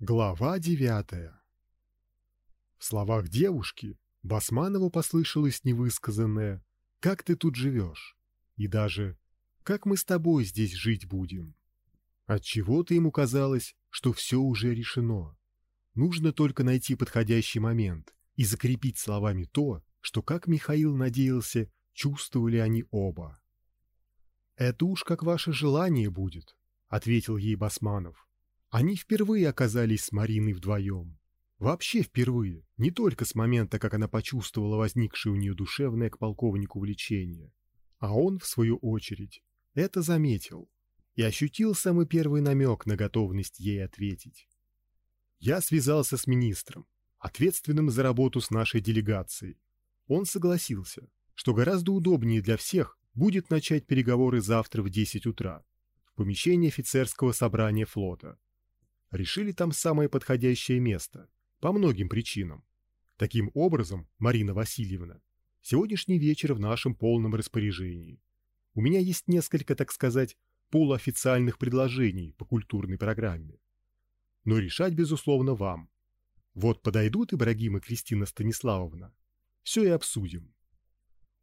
Глава девятая. В словах девушки Басманову послышалось невысказанное «Как ты тут живешь?» и даже «Как мы с тобой здесь жить будем?» Отчего-то ему казалось, что все уже решено. Нужно только найти подходящий момент и закрепить словами то, что, как Михаил надеялся, чувствовали они оба. «Это уж как ваше желание будет», — ответил ей Басманов. Они впервые оказались с Мариной вдвоем. Вообще впервые, не только с момента, как она почувствовала возникшее у нее душевное к полковнику влечение. А он, в свою очередь, это заметил и ощутил самый первый намек на готовность ей ответить. Я связался с министром, ответственным за работу с нашей делегацией. Он согласился, что гораздо удобнее для всех будет начать переговоры завтра в 10 утра в помещении офицерского собрания флота решили там самое подходящее место, по многим причинам. Таким образом, Марина Васильевна, сегодняшний вечер в нашем полном распоряжении. У меня есть несколько, так сказать, полуофициальных предложений по культурной программе. Но решать, безусловно, вам. Вот подойдут Ибрагим и Кристина Станиславовна. Все и обсудим.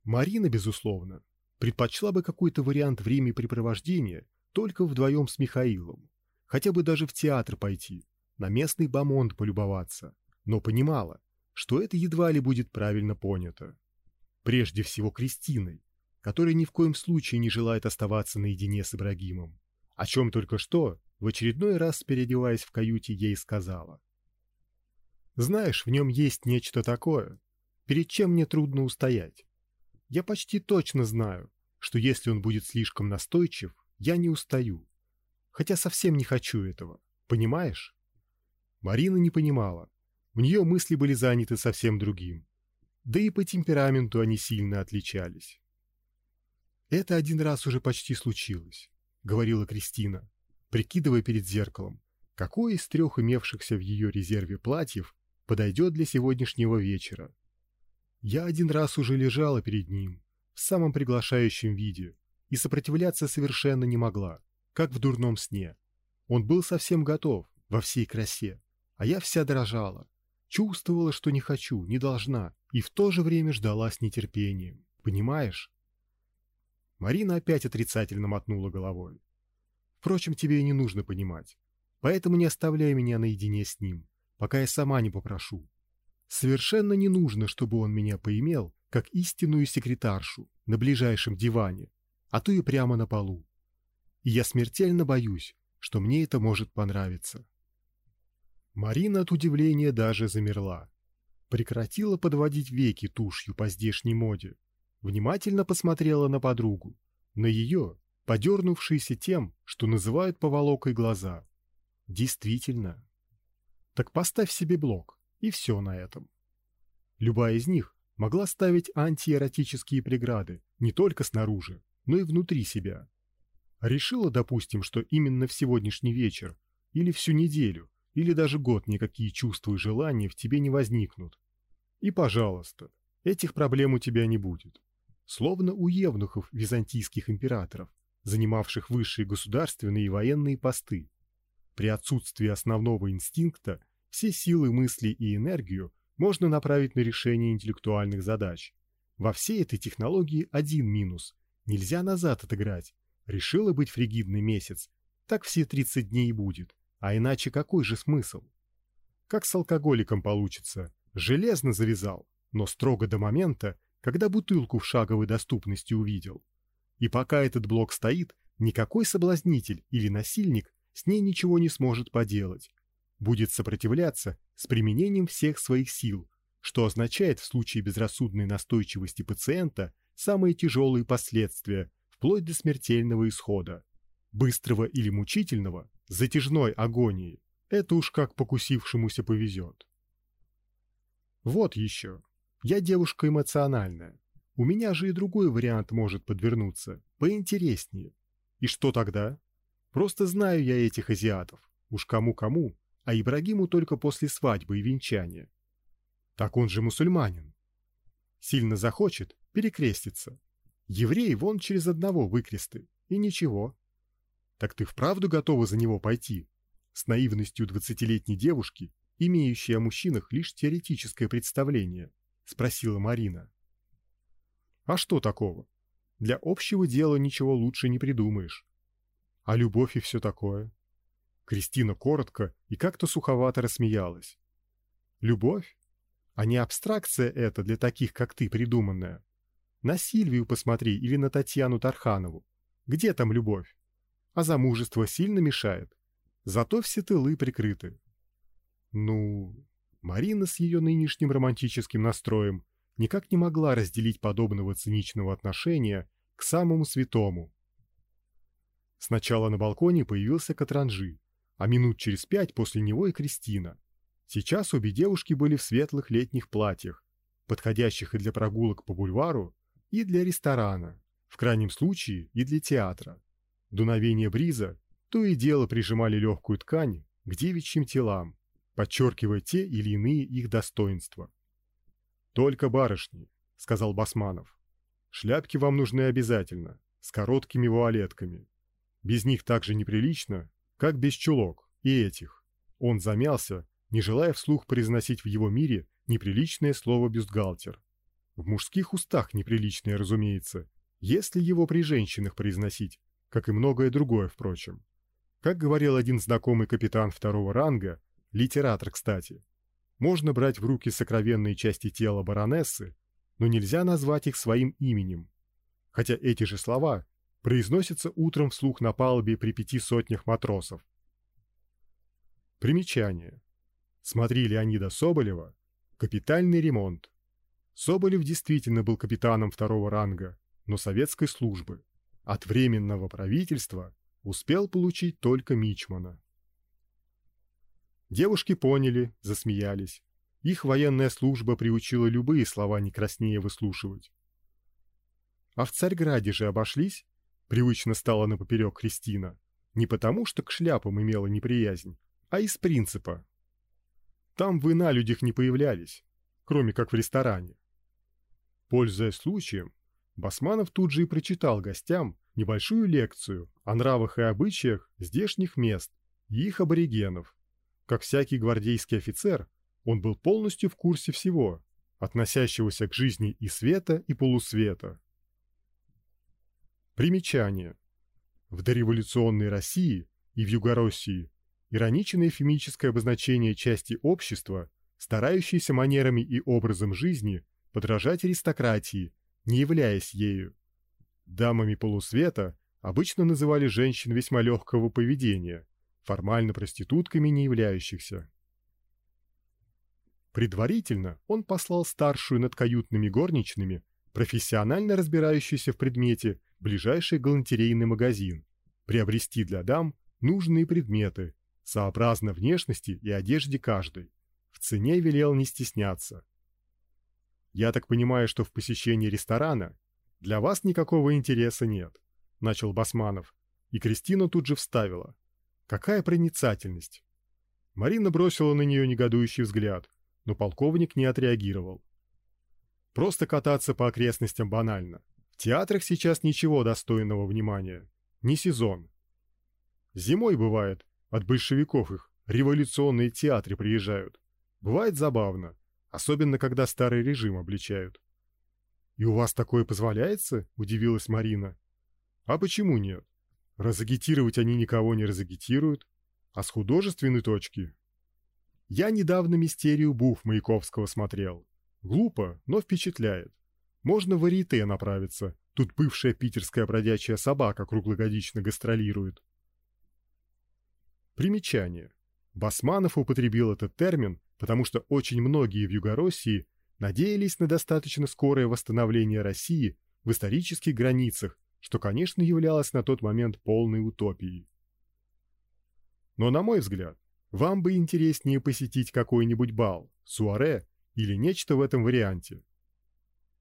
Марина, безусловно, предпочла бы какой-то вариант времяпрепровождения только вдвоем с Михаилом хотя бы даже в театр пойти, на местный бамонт полюбоваться, но понимала, что это едва ли будет правильно понято. Прежде всего Кристиной, которая ни в коем случае не желает оставаться наедине с Ибрагимом, о чем только что, в очередной раз переодеваясь в каюте, ей сказала. «Знаешь, в нем есть нечто такое, перед чем мне трудно устоять. Я почти точно знаю, что если он будет слишком настойчив, я не устаю, хотя совсем не хочу этого, понимаешь? Марина не понимала. У нее мысли были заняты совсем другим. Да и по темпераменту они сильно отличались. Это один раз уже почти случилось, говорила Кристина, прикидывая перед зеркалом, какое из трех имевшихся в ее резерве платьев подойдет для сегодняшнего вечера. Я один раз уже лежала перед ним в самом приглашающем виде и сопротивляться совершенно не могла как в дурном сне. Он был совсем готов, во всей красе, а я вся дрожала, чувствовала, что не хочу, не должна, и в то же время ждала с нетерпением. Понимаешь? Марина опять отрицательно мотнула головой. Впрочем, тебе и не нужно понимать. Поэтому не оставляй меня наедине с ним, пока я сама не попрошу. Совершенно не нужно, чтобы он меня поимел, как истинную секретаршу, на ближайшем диване, а то и прямо на полу и я смертельно боюсь, что мне это может понравиться. Марина от удивления даже замерла. Прекратила подводить веки тушью по здешней моде. Внимательно посмотрела на подругу, на ее, подернувшиеся тем, что называют поволокой глаза. Действительно. Так поставь себе блок, и все на этом. Любая из них могла ставить антиэротические преграды не только снаружи, но и внутри себя. Решила, допустим, что именно в сегодняшний вечер, или всю неделю, или даже год никакие чувства и желания в тебе не возникнут. И, пожалуйста, этих проблем у тебя не будет. Словно у евнухов византийских императоров, занимавших высшие государственные и военные посты. При отсутствии основного инстинкта все силы мысли и энергию можно направить на решение интеллектуальных задач. Во всей этой технологии один минус – нельзя назад отыграть, Решила быть фригидный месяц, так все 30 дней и будет, а иначе какой же смысл? Как с алкоголиком получится, железно завязал, но строго до момента, когда бутылку в шаговой доступности увидел. И пока этот блок стоит, никакой соблазнитель или насильник с ней ничего не сможет поделать. Будет сопротивляться с применением всех своих сил, что означает в случае безрассудной настойчивости пациента самые тяжелые последствия, вплоть до смертельного исхода. Быстрого или мучительного, затяжной агонии, это уж как покусившемуся повезет. Вот еще. Я девушка эмоциональная. У меня же и другой вариант может подвернуться, поинтереснее. И что тогда? Просто знаю я этих азиатов. Уж кому-кому, а Ибрагиму только после свадьбы и венчания. Так он же мусульманин. Сильно захочет, перекрестится. Еврей вон через одного выкресты, и ничего. Так ты вправду готова за него пойти? с наивностью двадцатилетней девушки, имеющей о мужчинах лишь теоретическое представление, спросила Марина. А что такого? Для общего дела ничего лучше не придумаешь. А любовь и все такое. Кристина коротко и как-то суховато рассмеялась. Любовь? А не абстракция это для таких, как ты, придуманная. На Сильвию посмотри или на Татьяну Тарханову. Где там любовь? А замужество сильно мешает. Зато все тылы прикрыты. Ну, Марина с ее нынешним романтическим настроем никак не могла разделить подобного циничного отношения к самому святому. Сначала на балконе появился Катранжи, а минут через пять после него и Кристина. Сейчас обе девушки были в светлых летних платьях, подходящих и для прогулок по бульвару, и для ресторана, в крайнем случае и для театра. Дуновение бриза то и дело прижимали легкую ткань к девичьим телам, подчеркивая те или иные их достоинства. «Только барышни», — сказал Басманов. «Шляпки вам нужны обязательно, с короткими вуалетками. Без них так же неприлично, как без чулок и этих». Он замялся, не желая вслух произносить в его мире неприличное слово «бюстгальтер». В мужских устах неприличное, разумеется, если его при женщинах произносить, как и многое другое, впрочем. Как говорил один знакомый капитан второго ранга, литератор, кстати, можно брать в руки сокровенные части тела баронессы, но нельзя назвать их своим именем. Хотя эти же слова произносятся утром вслух на палубе при пяти сотнях матросов. Примечание. Смотри Леонида Соболева «Капитальный ремонт». Соболев действительно был капитаном второго ранга, но советской службы. От временного правительства успел получить только мичмана. Девушки поняли, засмеялись. Их военная служба приучила любые слова не краснее выслушивать. А в Царьграде же обошлись, привычно стала на поперек Кристина, не потому, что к шляпам имела неприязнь, а из принципа, там вы на людях не появлялись, кроме как в ресторане. Пользуясь случаем, Басманов тут же и прочитал гостям небольшую лекцию о нравах и обычаях здешних мест и их аборигенов. Как всякий гвардейский офицер, он был полностью в курсе всего, относящегося к жизни и света, и полусвета. Примечание. В дореволюционной России и в Югороссии ироничное эвфемическое обозначение части общества, старающейся манерами и образом жизни подражать аристократии, не являясь ею. Дамами полусвета обычно называли женщин весьма легкого поведения, формально проститутками не являющихся. Предварительно он послал старшую над каютными горничными, профессионально разбирающуюся в предмете, ближайший галантерейный магазин, приобрести для дам нужные предметы, сообразно внешности и одежде каждой. В цене велел не стесняться. «Я так понимаю, что в посещении ресторана для вас никакого интереса нет», — начал Басманов, и Кристина тут же вставила. «Какая проницательность!» Марина бросила на нее негодующий взгляд, но полковник не отреагировал. «Просто кататься по окрестностям банально. В театрах сейчас ничего достойного внимания. Не сезон. Зимой бывает, от большевиков их революционные театры приезжают. Бывает забавно, особенно когда старый режим обличают. «И у вас такое позволяется?» – удивилась Марина. «А почему нет? Разагитировать они никого не разагитируют, а с художественной точки...» Я недавно «Мистерию Буф» Маяковского смотрел. Глупо, но впечатляет. Можно в Арите направиться, тут бывшая питерская бродячая собака круглогодично гастролирует. Примечание. Басманов употребил этот термин, потому что очень многие в Югороссии надеялись на достаточно скорое восстановление России в исторических границах, что, конечно, являлось на тот момент полной утопией. Но, на мой взгляд, вам бы интереснее посетить какой-нибудь бал, суаре или нечто в этом варианте.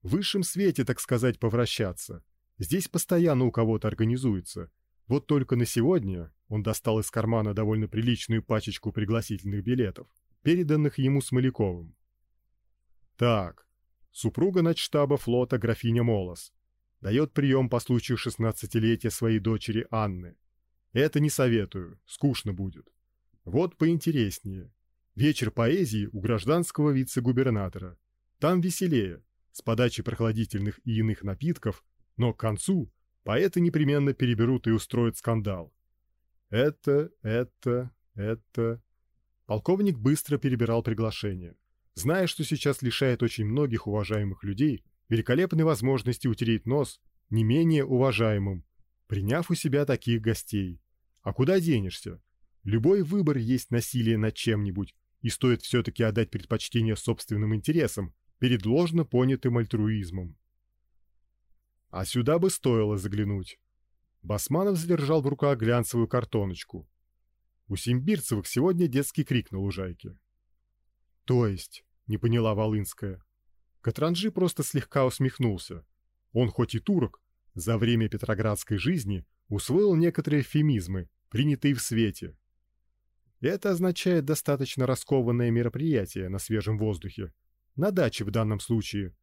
В высшем свете, так сказать, повращаться. Здесь постоянно у кого-то организуется. Вот только на сегодня он достал из кармана довольно приличную пачечку пригласительных билетов, переданных ему Смоляковым. Так, супруга начштаба флота графиня Молос дает прием по случаю шестнадцатилетия своей дочери Анны. Это не советую, скучно будет. Вот поинтереснее. Вечер поэзии у гражданского вице-губернатора. Там веселее, с подачей прохладительных и иных напитков, но к концу поэты непременно переберут и устроят скандал. Это, это, это... Полковник быстро перебирал приглашения, зная, что сейчас лишает очень многих уважаемых людей великолепной возможности утереть нос не менее уважаемым, приняв у себя таких гостей. А куда денешься? Любой выбор есть насилие над чем-нибудь, и стоит все-таки отдать предпочтение собственным интересам перед ложно понятым альтруизмом. А сюда бы стоило заглянуть. Басманов задержал в руках глянцевую картоночку. У Симбирцевых сегодня детский крик на лужайке. То есть, не поняла Волынская. Катранжи просто слегка усмехнулся. Он хоть и турок, за время петроградской жизни усвоил некоторые эвфемизмы, принятые в свете. Это означает достаточно раскованное мероприятие на свежем воздухе, на даче в данном случае.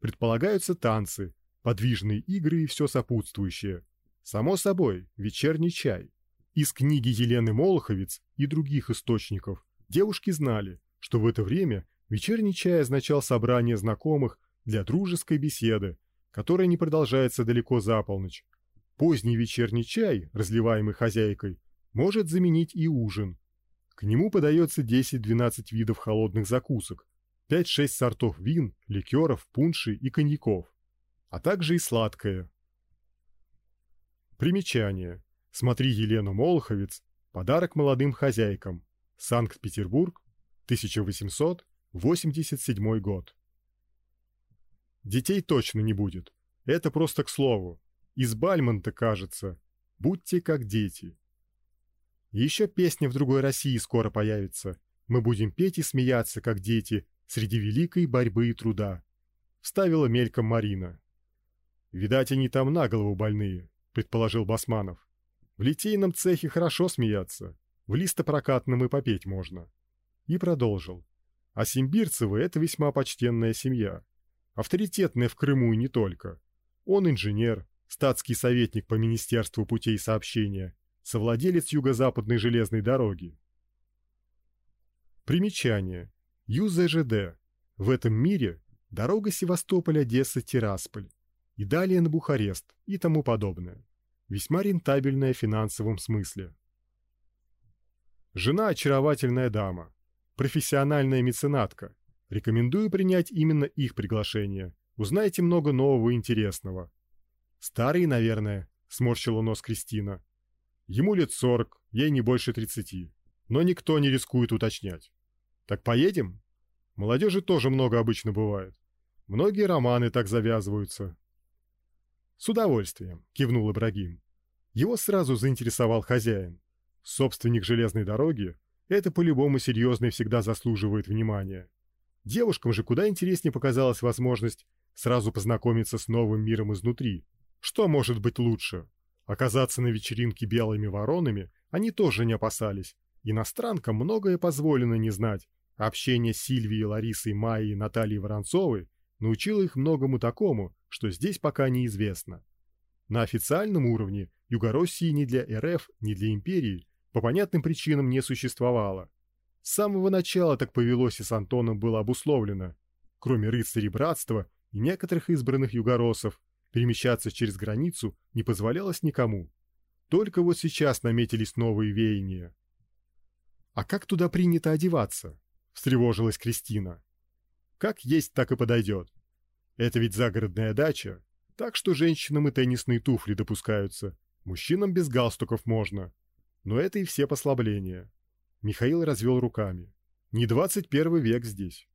Предполагаются танцы, подвижные игры и все сопутствующее. Само собой, вечерний чай. Из книги Елены Молоховец и других источников девушки знали, что в это время вечерний чай означал собрание знакомых для дружеской беседы, которая не продолжается далеко за полночь. Поздний вечерний чай, разливаемый хозяйкой, может заменить и ужин. К нему подается 10-12 видов холодных закусок, 5-6 сортов вин, ликеров, пуншей и коньяков, а также и сладкое. Примечание. Смотри Елену Молоховец. Подарок молодым хозяйкам. Санкт-Петербург, 1887 год. Детей точно не будет. Это просто к слову. Из Бальмонта, кажется. Будьте как дети. Еще песня в другой России скоро появится. Мы будем петь и смеяться, как дети, среди великой борьбы и труда. Вставила мельком Марина. Видать, они там на голову больные, предположил Басманов. В литейном цехе хорошо смеяться, в листопрокатном и попеть можно. И продолжил. А Симбирцевы — это весьма почтенная семья. Авторитетная в Крыму и не только. Он инженер, статский советник по Министерству путей сообщения, совладелец Юго-Западной железной дороги. Примечание. ЮЗЖД. В этом мире дорога Севастополь-Одесса-Тирасполь и далее на Бухарест и тому подобное. Весьма рентабельная в финансовом смысле. Жена очаровательная дама, профессиональная меценатка. Рекомендую принять именно их приглашение. Узнаете много нового и интересного. Старый, наверное, сморщила нос Кристина. Ему лет сорок, ей не больше тридцати. Но никто не рискует уточнять. Так поедем? Молодежи тоже много обычно бывает. Многие романы так завязываются. С удовольствием, кивнул Ибрагим. Его сразу заинтересовал хозяин. Собственник железной дороги — это по-любому серьезно и всегда заслуживает внимания. Девушкам же куда интереснее показалась возможность сразу познакомиться с новым миром изнутри. Что может быть лучше? Оказаться на вечеринке белыми воронами они тоже не опасались. Иностранкам многое позволено не знать, Общение с Сильвией, Ларисой, Майей и Натальей Воронцовой научило их многому такому, что здесь пока неизвестно. На официальном уровне Югороссии ни для РФ, ни для империи по понятным причинам не существовало. С самого начала так повелось и с Антоном было обусловлено. Кроме рыцарей братства и некоторых избранных югоросов, перемещаться через границу не позволялось никому. Только вот сейчас наметились новые веяния. А как туда принято одеваться? встревожилась Кристина. Как есть, так и подойдет. Это ведь загородная дача, так что женщинам и теннисные туфли допускаются, мужчинам без галстуков можно. Но это и все послабления. Михаил развел руками. Не двадцать первый век здесь.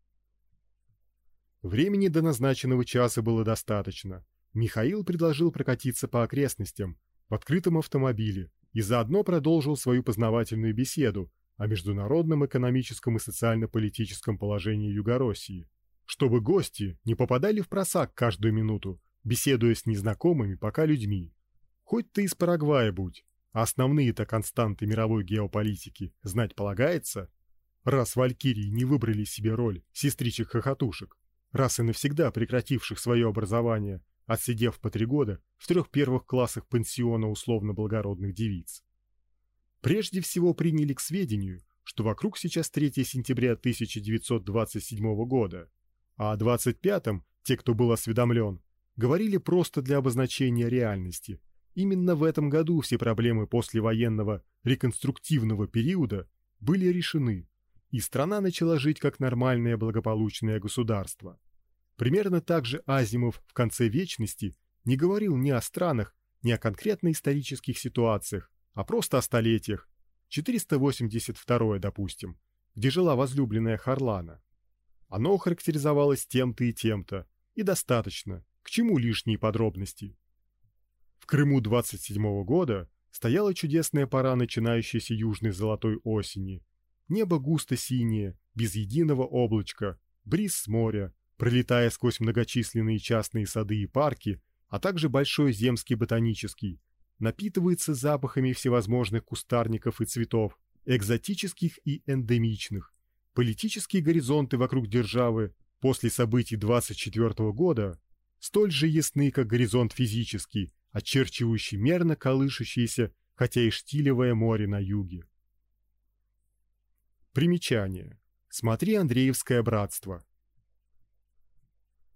Времени до назначенного часа было достаточно. Михаил предложил прокатиться по окрестностям в открытом автомобиле и заодно продолжил свою познавательную беседу о международном экономическом и социально-политическом положении Югороссии, чтобы гости не попадали в просак каждую минуту, беседуя с незнакомыми пока людьми. Хоть ты из Парагвая будь, а основные-то константы мировой геополитики знать полагается, раз валькирии не выбрали себе роль сестричек-хохотушек, раз и навсегда прекративших свое образование, отсидев по три года в трех первых классах пансиона условно благородных девиц. Прежде всего приняли к сведению, что вокруг сейчас 3 сентября 1927 года, а о 25-м те, кто был осведомлен, говорили просто для обозначения реальности. Именно в этом году все проблемы послевоенного реконструктивного периода были решены, и страна начала жить как нормальное благополучное государство. Примерно так же Азимов в конце вечности не говорил ни о странах, ни о конкретно исторических ситуациях, а просто о столетиях. 482 допустим, где жила возлюбленная Харлана. Оно характеризовалось тем-то и тем-то, и достаточно, к чему лишние подробности. В Крыму 27 -го года стояла чудесная пора начинающейся южной золотой осени. Небо густо синее, без единого облачка, бриз с моря, пролетая сквозь многочисленные частные сады и парки, а также большой земский ботанический, напитывается запахами всевозможных кустарников и цветов, экзотических и эндемичных. Политические горизонты вокруг державы после событий 24 года столь же ясны, как горизонт физический, очерчивающий мерно колышущееся, хотя и штилевое море на юге. Примечание. Смотри Андреевское братство.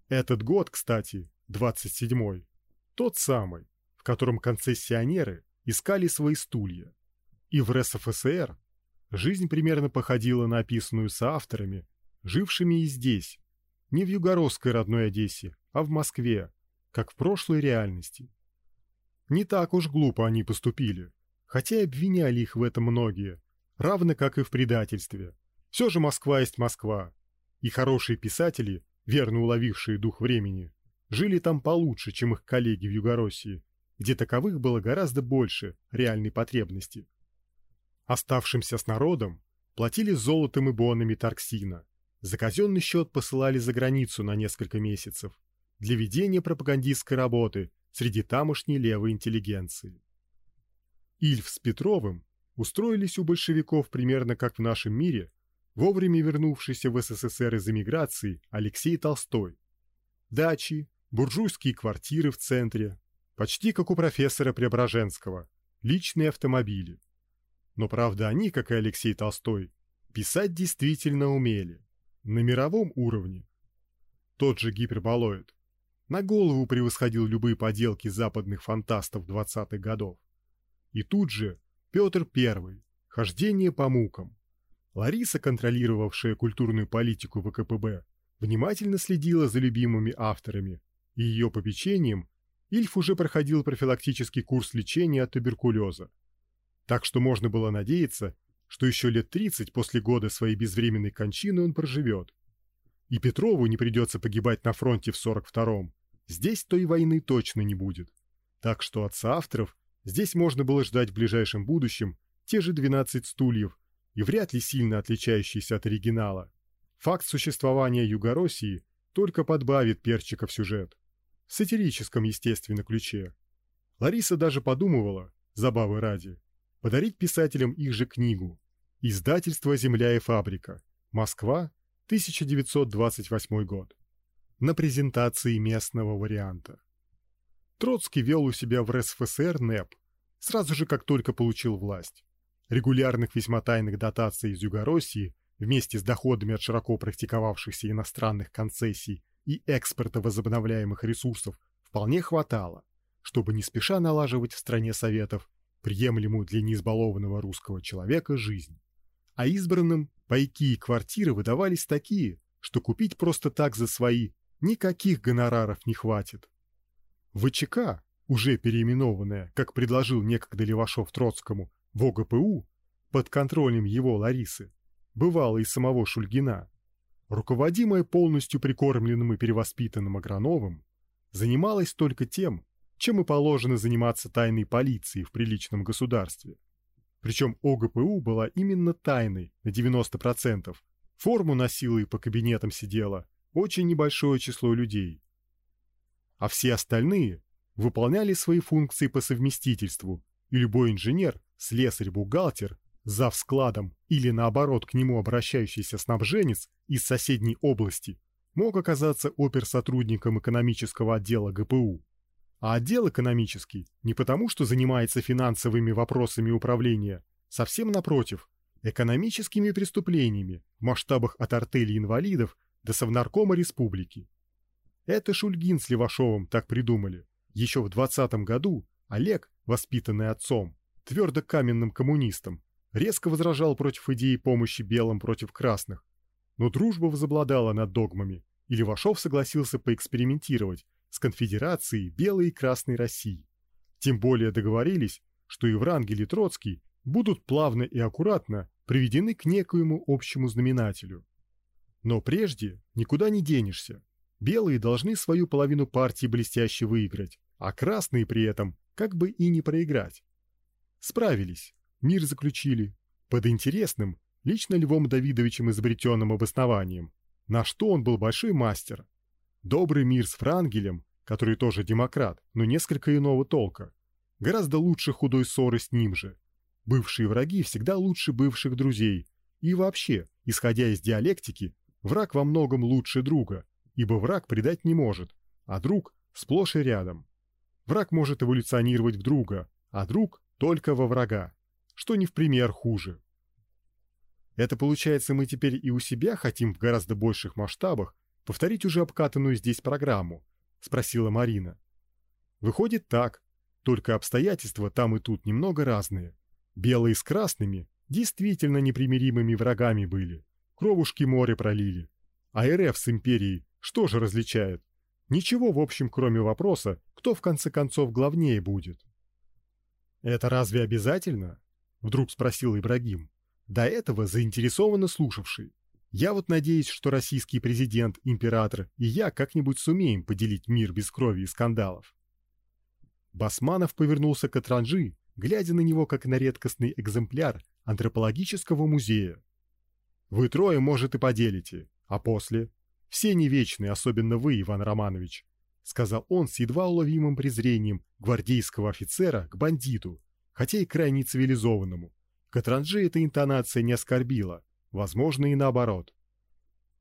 Этот год, кстати, 27-й, тот самый, в котором концессионеры искали свои стулья. И в РСФСР жизнь примерно походила на описанную соавторами, жившими и здесь, не в югородской родной Одессе, а в Москве, как в прошлой реальности. Не так уж глупо они поступили, хотя обвиняли их в этом многие, равно как и в предательстве. Все же Москва есть Москва, и хорошие писатели, верно уловившие дух времени, жили там получше, чем их коллеги в Югороссии, где таковых было гораздо больше реальной потребности. Оставшимся с народом платили золотом и бонами Тарксина, за казенный счет посылали за границу на несколько месяцев для ведения пропагандистской работы среди тамошней левой интеллигенции. Ильф с Петровым устроились у большевиков примерно как в нашем мире вовремя вернувшийся в СССР из эмиграции Алексей Толстой. Дачи, буржуйские квартиры в центре, почти как у профессора Преображенского, личные автомобили. Но правда они, как и Алексей Толстой, писать действительно умели, на мировом уровне. Тот же гиперболоид на голову превосходил любые поделки западных фантастов двадцатых годов. И тут же Петр I, хождение по мукам. Лариса, контролировавшая культурную политику ВКПБ, внимательно следила за любимыми авторами и ее попечением Ильф уже проходил профилактический курс лечения от туберкулеза. Так что можно было надеяться, что еще лет 30 после года своей безвременной кончины он проживет. И Петрову не придется погибать на фронте в 42-м. Здесь той войны точно не будет. Так что от соавторов здесь можно было ждать в ближайшем будущем те же 12 стульев и вряд ли сильно отличающиеся от оригинала. Факт существования Югороссии только подбавит перчика в сюжет сатирическом, естественно, ключе. Лариса даже подумывала, забавы ради, подарить писателям их же книгу «Издательство «Земля и фабрика», Москва, 1928 год» на презентации местного варианта. Троцкий вел у себя в РСФСР НЭП сразу же, как только получил власть. Регулярных весьма тайных дотаций из Югороссии вместе с доходами от широко практиковавшихся иностранных концессий и экспорта возобновляемых ресурсов вполне хватало, чтобы не спеша налаживать в стране советов приемлемую для неизбалованного русского человека жизнь. А избранным пайки и квартиры выдавались такие, что купить просто так за свои никаких гонораров не хватит. ВЧК, уже переименованная, как предложил некогда Левашов Троцкому, в ОГПУ, под контролем его Ларисы, бывало и самого Шульгина, руководимая полностью прикормленным и перевоспитанным Аграновым, занималась только тем, чем и положено заниматься тайной полицией в приличном государстве. Причем ОГПУ была именно тайной на 90%. Форму носила и по кабинетам сидела очень небольшое число людей. А все остальные выполняли свои функции по совместительству, и любой инженер, слесарь, бухгалтер зав складом или наоборот к нему обращающийся снабженец из соседней области мог оказаться оперсотрудником экономического отдела ГПУ. А отдел экономический не потому, что занимается финансовыми вопросами управления, совсем напротив, экономическими преступлениями в масштабах от артели инвалидов до Совнаркома республики. Это Шульгин с Левашовым так придумали. Еще в 20 году Олег, воспитанный отцом, твердо каменным коммунистом, резко возражал против идеи помощи белым против красных. Но дружба возобладала над догмами, и Левашов согласился поэкспериментировать с конфедерацией белой и красной России. Тем более договорились, что и Врангель и Троцкий будут плавно и аккуратно приведены к некоему общему знаменателю. Но прежде никуда не денешься. Белые должны свою половину партии блестяще выиграть, а красные при этом как бы и не проиграть. Справились, мир заключили, под интересным, лично Львом Давидовичем изобретенным обоснованием, на что он был большой мастер. Добрый мир с Франгелем, который тоже демократ, но несколько иного толка. Гораздо лучше худой ссоры с ним же. Бывшие враги всегда лучше бывших друзей. И вообще, исходя из диалектики, враг во многом лучше друга, ибо враг предать не может, а друг сплошь и рядом. Враг может эволюционировать в друга, а друг только во врага, что не в пример хуже. Это получается, мы теперь и у себя хотим в гораздо больших масштабах повторить уже обкатанную здесь программу, спросила Марина. Выходит так, только обстоятельства там и тут немного разные. Белые с красными действительно непримиримыми врагами были. Кровушки море пролили. А РФ с империей что же различает? Ничего в общем, кроме вопроса, кто в конце концов главнее будет. Это разве обязательно? Вдруг спросил Ибрагим, до этого заинтересованно слушавший. Я вот надеюсь, что российский президент, император и я как-нибудь сумеем поделить мир без крови и скандалов. Басманов повернулся к Атранжи, глядя на него как на редкостный экземпляр антропологического музея. Вы трое, может, и поделите, а после? Все не вечны, особенно вы, Иван Романович, сказал он с едва уловимым презрением гвардейского офицера к бандиту, хотя и крайне цивилизованному. Катранжи эта интонация не оскорбила, возможно и наоборот.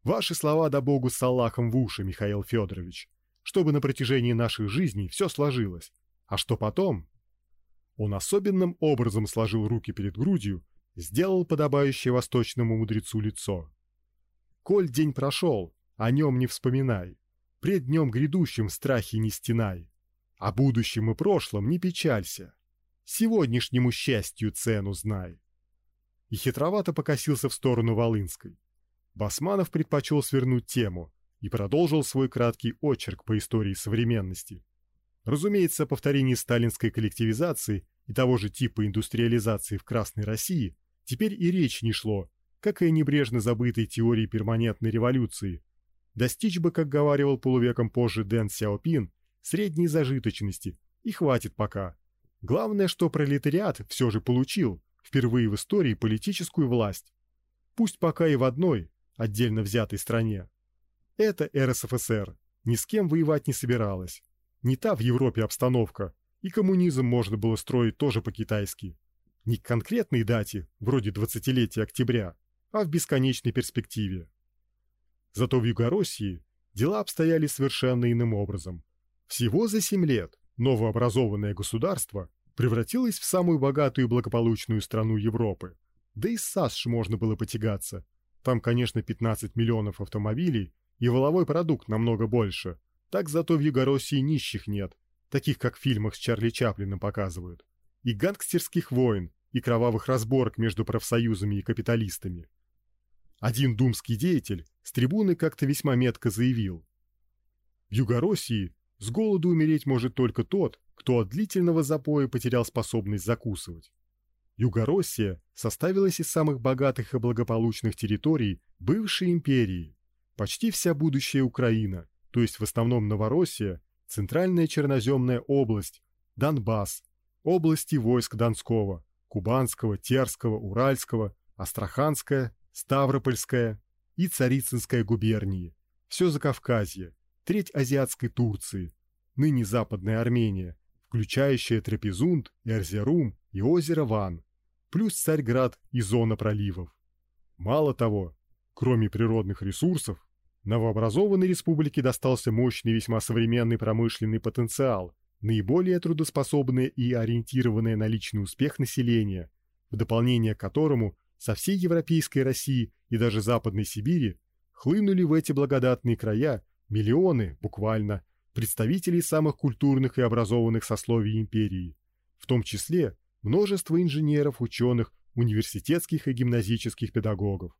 Ваши слова да богу с Аллахом в уши, Михаил Федорович, чтобы на протяжении наших жизней все сложилось, а что потом? Он особенным образом сложил руки перед грудью, сделал подобающее восточному мудрецу лицо. Коль день прошел, о нем не вспоминай, пред днем грядущим страхи не стенай, о будущем и прошлом не печалься, сегодняшнему счастью цену знай. И хитровато покосился в сторону Волынской. Басманов предпочел свернуть тему и продолжил свой краткий очерк по истории современности. Разумеется, повторение сталинской коллективизации и того же типа индустриализации в Красной России теперь и речь не шло, как и о небрежно забытой теории перманентной революции. Достичь бы, как говаривал полувеком позже Дэн Сяопин, средней зажиточности, и хватит пока. Главное, что пролетариат все же получил впервые в истории политическую власть. Пусть пока и в одной, отдельно взятой стране. Это РСФСР ни с кем воевать не собиралась. Не та в Европе обстановка, и коммунизм можно было строить тоже по-китайски. Не к конкретной дате, вроде двадцатилетия октября, а в бесконечной перспективе. Зато в Югороссии дела обстояли совершенно иным образом. Всего за семь лет новообразованное государство превратилось в самую богатую и благополучную страну Европы. Да и с САСШ можно было потягаться. Там, конечно, 15 миллионов автомобилей и воловой продукт намного больше – так зато в Югороссии нищих нет, таких как в фильмах с Чарли Чаплином показывают. И гангстерских войн, и кровавых разборок между профсоюзами и капиталистами. Один думский деятель с трибуны как-то весьма метко заявил. В Югороссии с голоду умереть может только тот, кто от длительного запоя потерял способность закусывать. Югороссия составилась из самых богатых и благополучных территорий бывшей империи. Почти вся будущая Украина, то есть в основном Новороссия, Центральная Черноземная область, Донбасс, области войск Донского, Кубанского, Терского, Уральского, Астраханская, Ставропольская и Царицынская губернии, все Закавказье, треть азиатской Турции, ныне Западная Армения, включающая Трапезунд и Эрзерум и озеро Ван, плюс Царьград и зона проливов. Мало того, кроме природных ресурсов, Новообразованной республике достался мощный весьма современный промышленный потенциал, наиболее трудоспособное и ориентированное на личный успех население, в дополнение к которому со всей европейской России и даже Западной Сибири хлынули в эти благодатные края миллионы, буквально, представителей самых культурных и образованных сословий империи, в том числе множество инженеров, ученых, университетских и гимназических педагогов.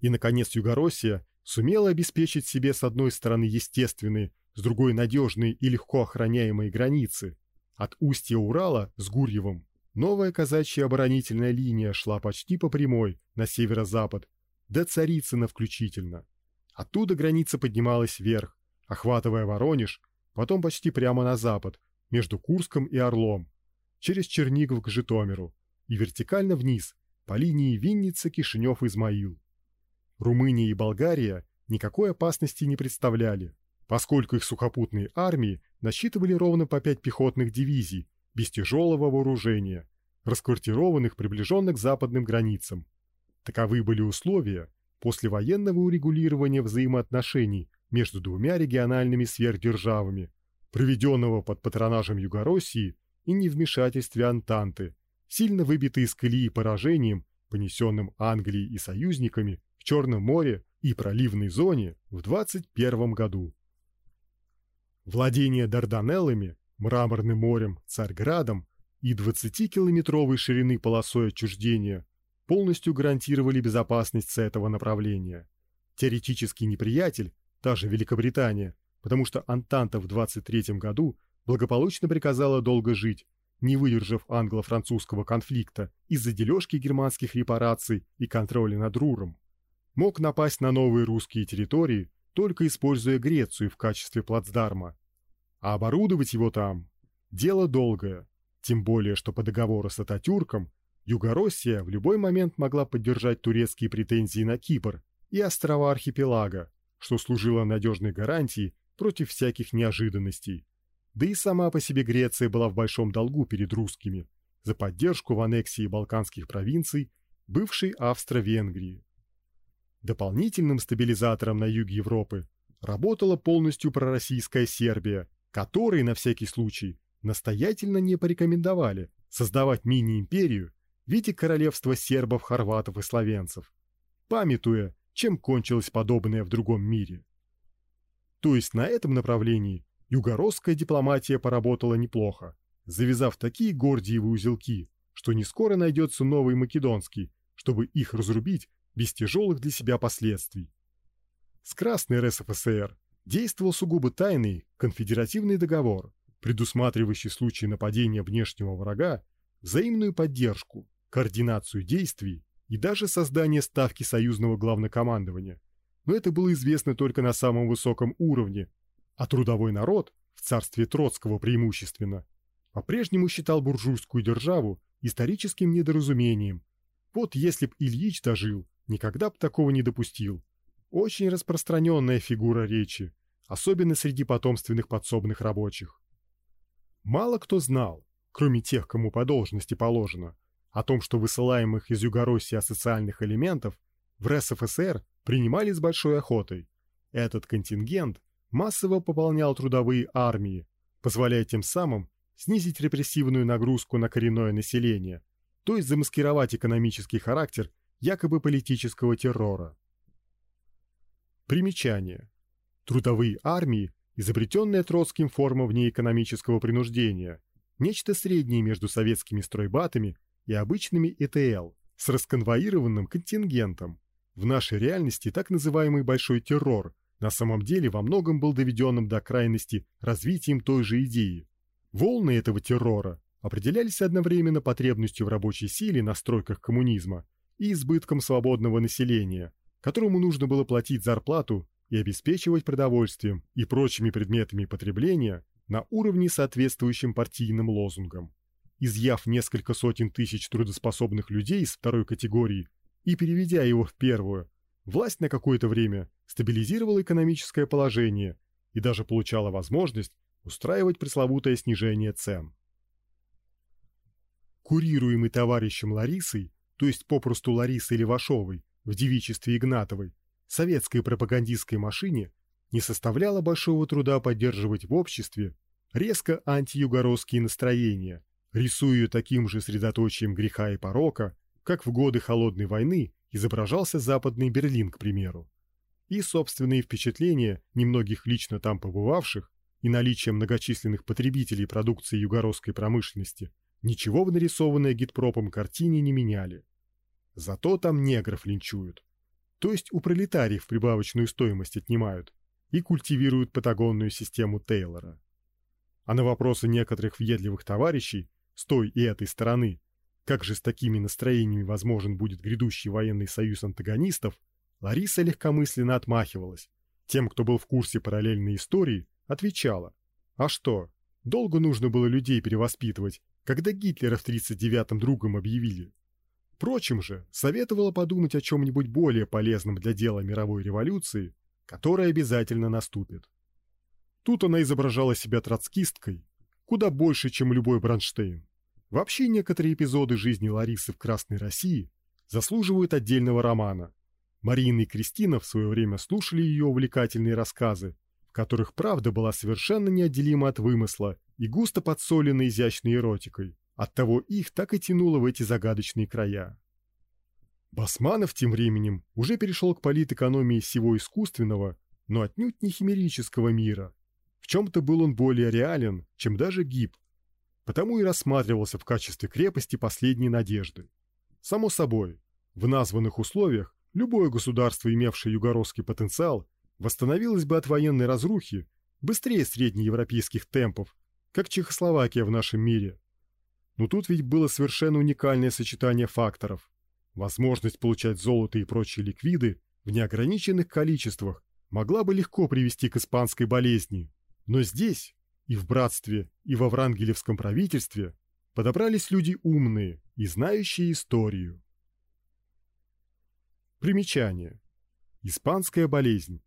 И, наконец, Югороссия сумела обеспечить себе с одной стороны естественные, с другой надежные и легко охраняемые границы. От устья Урала с Гурьевым новая казачья оборонительная линия шла почти по прямой на северо-запад, до Царицына включительно. Оттуда граница поднималась вверх, охватывая Воронеж, потом почти прямо на запад, между Курском и Орлом, через Чернигов к Житомиру и вертикально вниз, по линии Винница-Кишинев-Измаил. Румыния и Болгария никакой опасности не представляли, поскольку их сухопутные армии насчитывали ровно по пять пехотных дивизий без тяжелого вооружения, расквартированных приближенно к западным границам. Таковы были условия после военного урегулирования взаимоотношений между двумя региональными сверхдержавами, проведенного под патронажем Югороссии и невмешательстве Антанты, сильно выбитые из колеи поражением, понесенным Англией и союзниками в Черном море и проливной зоне в 21 году. Владение Дарданеллами, Мраморным морем, Царьградом и 20-километровой ширины полосой отчуждения полностью гарантировали безопасность с этого направления. Теоретический неприятель, та же Великобритания, потому что Антанта в 23 году благополучно приказала долго жить, не выдержав англо-французского конфликта из-за дележки германских репараций и контроля над Руром, мог напасть на новые русские территории, только используя Грецию в качестве плацдарма. А оборудовать его там – дело долгое, тем более, что по договору с Ататюрком Югороссия в любой момент могла поддержать турецкие претензии на Кипр и острова архипелага, что служило надежной гарантией против всяких неожиданностей. Да и сама по себе Греция была в большом долгу перед русскими за поддержку в аннексии балканских провинций бывшей Австро-Венгрии. Дополнительным стабилизатором на юге Европы работала полностью пророссийская Сербия, которой на всякий случай настоятельно не порекомендовали создавать мини-империю в виде королевства сербов, хорватов и словенцев, памятуя, чем кончилось подобное в другом мире. То есть на этом направлении югородская дипломатия поработала неплохо, завязав такие гордиевые узелки, что не скоро найдется новый македонский, чтобы их разрубить без тяжелых для себя последствий. С Красной РСФСР действовал сугубо тайный конфедеративный договор, предусматривающий в случае нападения внешнего врага взаимную поддержку, координацию действий и даже создание ставки союзного главнокомандования. Но это было известно только на самом высоком уровне, а трудовой народ, в царстве Троцкого преимущественно, по-прежнему считал буржуйскую державу историческим недоразумением. Вот если б Ильич дожил, никогда б такого не допустил. Очень распространенная фигура речи, особенно среди потомственных подсобных рабочих. Мало кто знал, кроме тех, кому по должности положено, о том, что высылаемых из Югороссии социальных элементов в РСФСР принимали с большой охотой. Этот контингент массово пополнял трудовые армии, позволяя тем самым снизить репрессивную нагрузку на коренное население, то есть замаскировать экономический характер якобы политического террора. Примечание. Трудовые армии – изобретенная Троцким форма внеэкономического принуждения, нечто среднее между советскими стройбатами и обычными ЭТЛ с расконвоированным контингентом. В нашей реальности так называемый «большой террор» на самом деле во многом был доведенным до крайности развитием той же идеи. Волны этого террора определялись одновременно потребностью в рабочей силе на стройках коммунизма и избытком свободного населения, которому нужно было платить зарплату и обеспечивать продовольствием и прочими предметами потребления на уровне соответствующим партийным лозунгам. Изъяв несколько сотен тысяч трудоспособных людей из второй категории и переведя его в первую, власть на какое-то время стабилизировала экономическое положение и даже получала возможность устраивать пресловутое снижение цен. Курируемый товарищем Ларисой, то есть попросту Ларисой Левашовой, в девичестве Игнатовой, советской пропагандистской машине не составляло большого труда поддерживать в обществе резко антиюгородские настроения, рисуя ее таким же средоточием греха и порока, как в годы Холодной войны изображался Западный Берлин, к примеру. И собственные впечатления немногих лично там побывавших и наличие многочисленных потребителей продукции югородской промышленности ничего в нарисованной гидпропом картине не меняли. Зато там негров линчуют. То есть у пролетариев прибавочную стоимость отнимают и культивируют патагонную систему Тейлора. А на вопросы некоторых въедливых товарищей с той и этой стороны, как же с такими настроениями возможен будет грядущий военный союз антагонистов, Лариса легкомысленно отмахивалась. Тем, кто был в курсе параллельной истории, отвечала. А что, долго нужно было людей перевоспитывать, когда Гитлера в 39-м другом объявили? Впрочем же, советовала подумать о чем-нибудь более полезном для дела мировой революции, которая обязательно наступит. Тут она изображала себя троцкисткой, куда больше, чем любой Бронштейн. Вообще некоторые эпизоды жизни Ларисы в Красной России заслуживают отдельного романа. Марина и Кристина в свое время слушали ее увлекательные рассказы которых правда была совершенно неотделима от вымысла и густо подсолена изящной эротикой. Оттого их так и тянуло в эти загадочные края. Басманов тем временем уже перешел к политэкономии всего искусственного, но отнюдь не химерического мира. В чем-то был он более реален, чем даже ГИБ, потому и рассматривался в качестве крепости последней надежды. Само собой, в названных условиях любое государство, имевшее югородский потенциал, восстановилась бы от военной разрухи быстрее среднеевропейских темпов, как Чехословакия в нашем мире. Но тут ведь было совершенно уникальное сочетание факторов. Возможность получать золото и прочие ликвиды в неограниченных количествах могла бы легко привести к испанской болезни. Но здесь, и в братстве, и во врангелевском правительстве, подобрались люди умные и знающие историю. Примечание. Испанская болезнь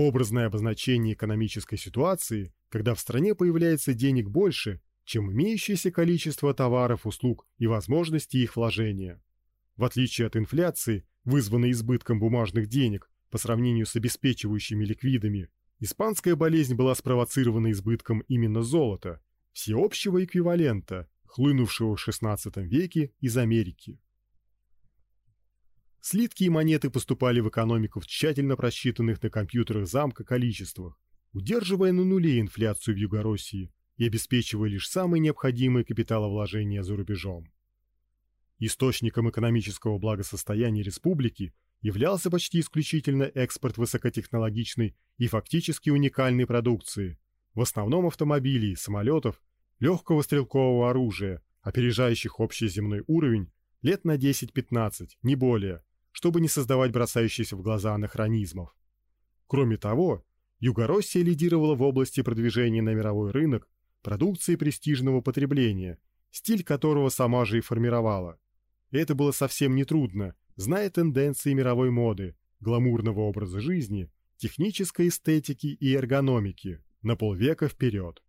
Образное обозначение экономической ситуации, когда в стране появляется денег больше, чем имеющееся количество товаров, услуг и возможности их вложения. В отличие от инфляции, вызванной избытком бумажных денег по сравнению с обеспечивающими ликвидами, испанская болезнь была спровоцирована избытком именно золота, всеобщего эквивалента, хлынувшего в XVI веке из Америки. Слитки и монеты поступали в экономику в тщательно просчитанных на компьютерах замка количествах, удерживая на нуле инфляцию в Югороссии и обеспечивая лишь самые необходимые капиталовложения за рубежом. Источником экономического благосостояния республики являлся почти исключительно экспорт высокотехнологичной и фактически уникальной продукции, в основном автомобилей, самолетов, легкого стрелкового оружия, опережающих общий земной уровень лет на 10-15, не более, чтобы не создавать бросающиеся в глаза анахронизмов. Кроме того, Югороссия лидировала в области продвижения на мировой рынок продукции престижного потребления, стиль которого сама же и формировала. это было совсем нетрудно, зная тенденции мировой моды, гламурного образа жизни, технической эстетики и эргономики на полвека вперед.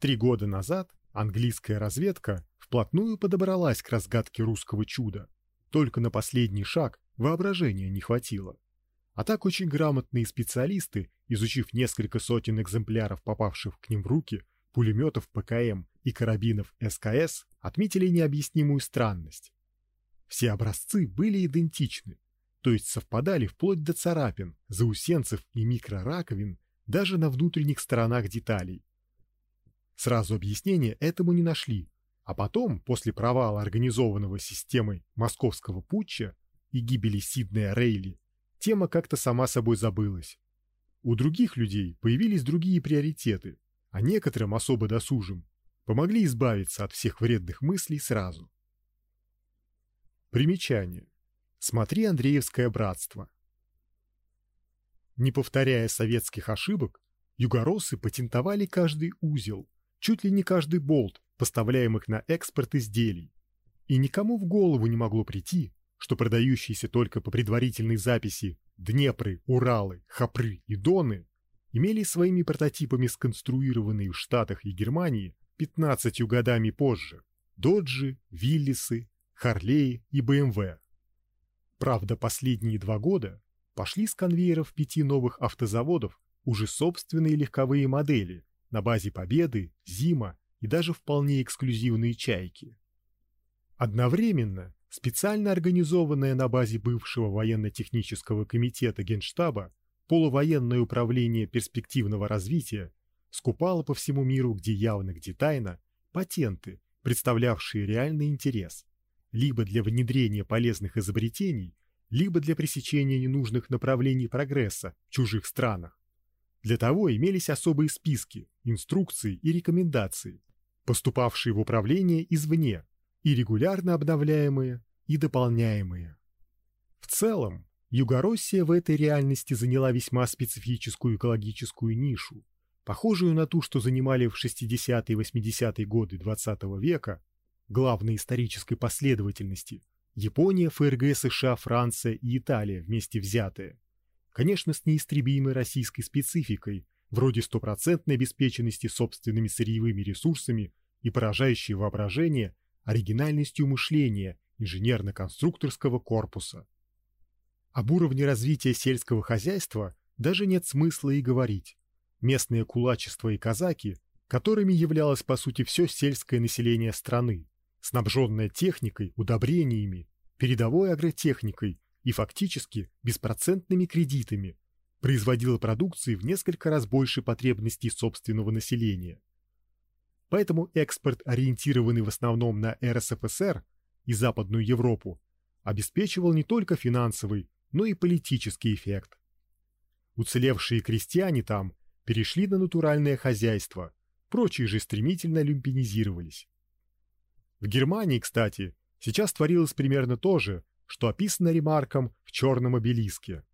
Три года назад английская разведка вплотную подобралась к разгадке русского чуда. Только на последний шаг Воображения не хватило. А так очень грамотные специалисты, изучив несколько сотен экземпляров попавших к ним в руки пулеметов ПКМ и карабинов СКС, отметили необъяснимую странность. Все образцы были идентичны, то есть совпадали вплоть до царапин, заусенцев и микрораковин даже на внутренних сторонах деталей. Сразу объяснения этому не нашли, а потом, после провала организованного системой московского путча, и гибели Сиднея Рейли, тема как-то сама собой забылась. У других людей появились другие приоритеты, а некоторым особо досужим помогли избавиться от всех вредных мыслей сразу. Примечание. Смотри Андреевское братство. Не повторяя советских ошибок, югороссы патентовали каждый узел, чуть ли не каждый болт поставляемых на экспорт изделий. И никому в голову не могло прийти, что продающиеся только по предварительной записи Днепры, Уралы, Хапры и Доны имели своими прототипами сконструированные в Штатах и Германии 15 годами позже Доджи, Виллисы, Харлеи и БМВ. Правда, последние два года пошли с конвейеров пяти новых автозаводов уже собственные легковые модели на базе Победы, Зима и даже вполне эксклюзивные чайки. Одновременно специально организованная на базе бывшего военно-технического комитета Генштаба полувоенное управление перспективного развития скупало по всему миру, где явно, где тайно, патенты, представлявшие реальный интерес, либо для внедрения полезных изобретений, либо для пресечения ненужных направлений прогресса в чужих странах. Для того имелись особые списки, инструкции и рекомендации, поступавшие в управление извне и регулярно обновляемые и дополняемые. В целом, Югороссия в этой реальности заняла весьма специфическую экологическую нишу, похожую на ту, что занимали в 60-е и 80-е годы XX -го века главной исторической последовательности Япония, ФРГ, США, Франция и Италия вместе взятые. Конечно, с неистребимой российской спецификой, вроде стопроцентной обеспеченности собственными сырьевыми ресурсами и поражающей воображение оригинальностью мышления инженерно-конструкторского корпуса. Об уровне развития сельского хозяйства даже нет смысла и говорить. Местные кулачества и казаки, которыми являлось по сути все сельское население страны, снабженная техникой, удобрениями, передовой агротехникой и фактически беспроцентными кредитами, производила продукции в несколько раз больше потребностей собственного населения. Поэтому экспорт, ориентированный в основном на РСФСР и Западную Европу, обеспечивал не только финансовый, но и политический эффект. Уцелевшие крестьяне там перешли на натуральное хозяйство, прочие же стремительно люмпинизировались. В Германии, кстати, сейчас творилось примерно то же, что описано Ремарком в «Черном обелиске».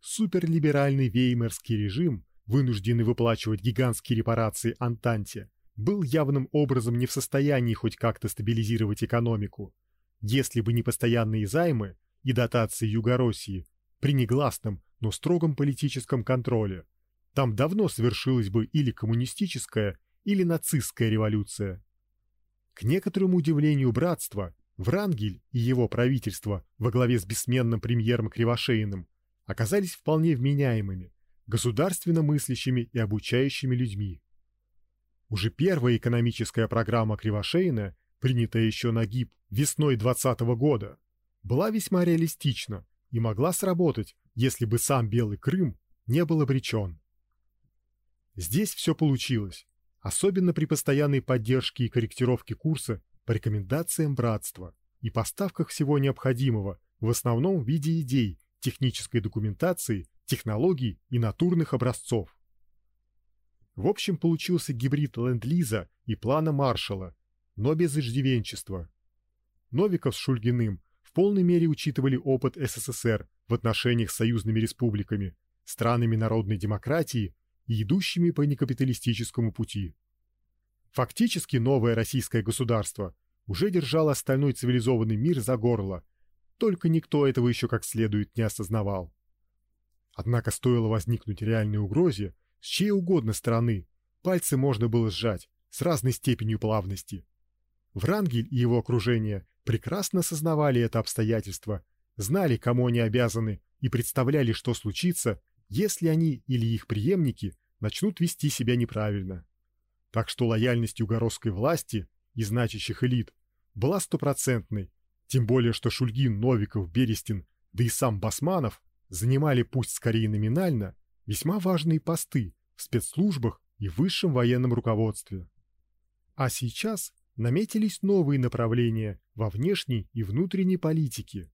Суперлиберальный веймарский режим, вынужденный выплачивать гигантские репарации Антанте, был явным образом не в состоянии хоть как-то стабилизировать экономику, если бы не постоянные займы и дотации Югороссии при негласном, но строгом политическом контроле. Там давно совершилась бы или коммунистическая, или нацистская революция. К некоторому удивлению братства, Врангель и его правительство во главе с бессменным премьером Кривошеиным оказались вполне вменяемыми, государственно мыслящими и обучающими людьми. Уже первая экономическая программа Кривошеина, принятая еще на ГИБ весной 20 -го года, была весьма реалистична и могла сработать, если бы сам Белый Крым не был обречен. Здесь все получилось, особенно при постоянной поддержке и корректировке курса по рекомендациям братства и поставках всего необходимого, в основном в виде идей, технической документации, технологий и натурных образцов. В общем, получился гибрид ленд-лиза и плана Маршалла, но без иждивенчества. Новиков с Шульгиным в полной мере учитывали опыт СССР в отношениях с союзными республиками, странами народной демократии и идущими по некапиталистическому пути. Фактически новое российское государство уже держало остальной цивилизованный мир за горло, только никто этого еще как следует не осознавал. Однако стоило возникнуть реальной угрозе с чьей угодно стороны, пальцы можно было сжать с разной степенью плавности. Врангель и его окружение прекрасно осознавали это обстоятельство, знали, кому они обязаны и представляли, что случится, если они или их преемники начнут вести себя неправильно. Так что лояльность югородской власти и значащих элит была стопроцентной, тем более что Шульгин, Новиков, Берестин, да и сам Басманов занимали пусть скорее номинально весьма важные посты в спецслужбах и высшем военном руководстве. А сейчас наметились новые направления во внешней и внутренней политике.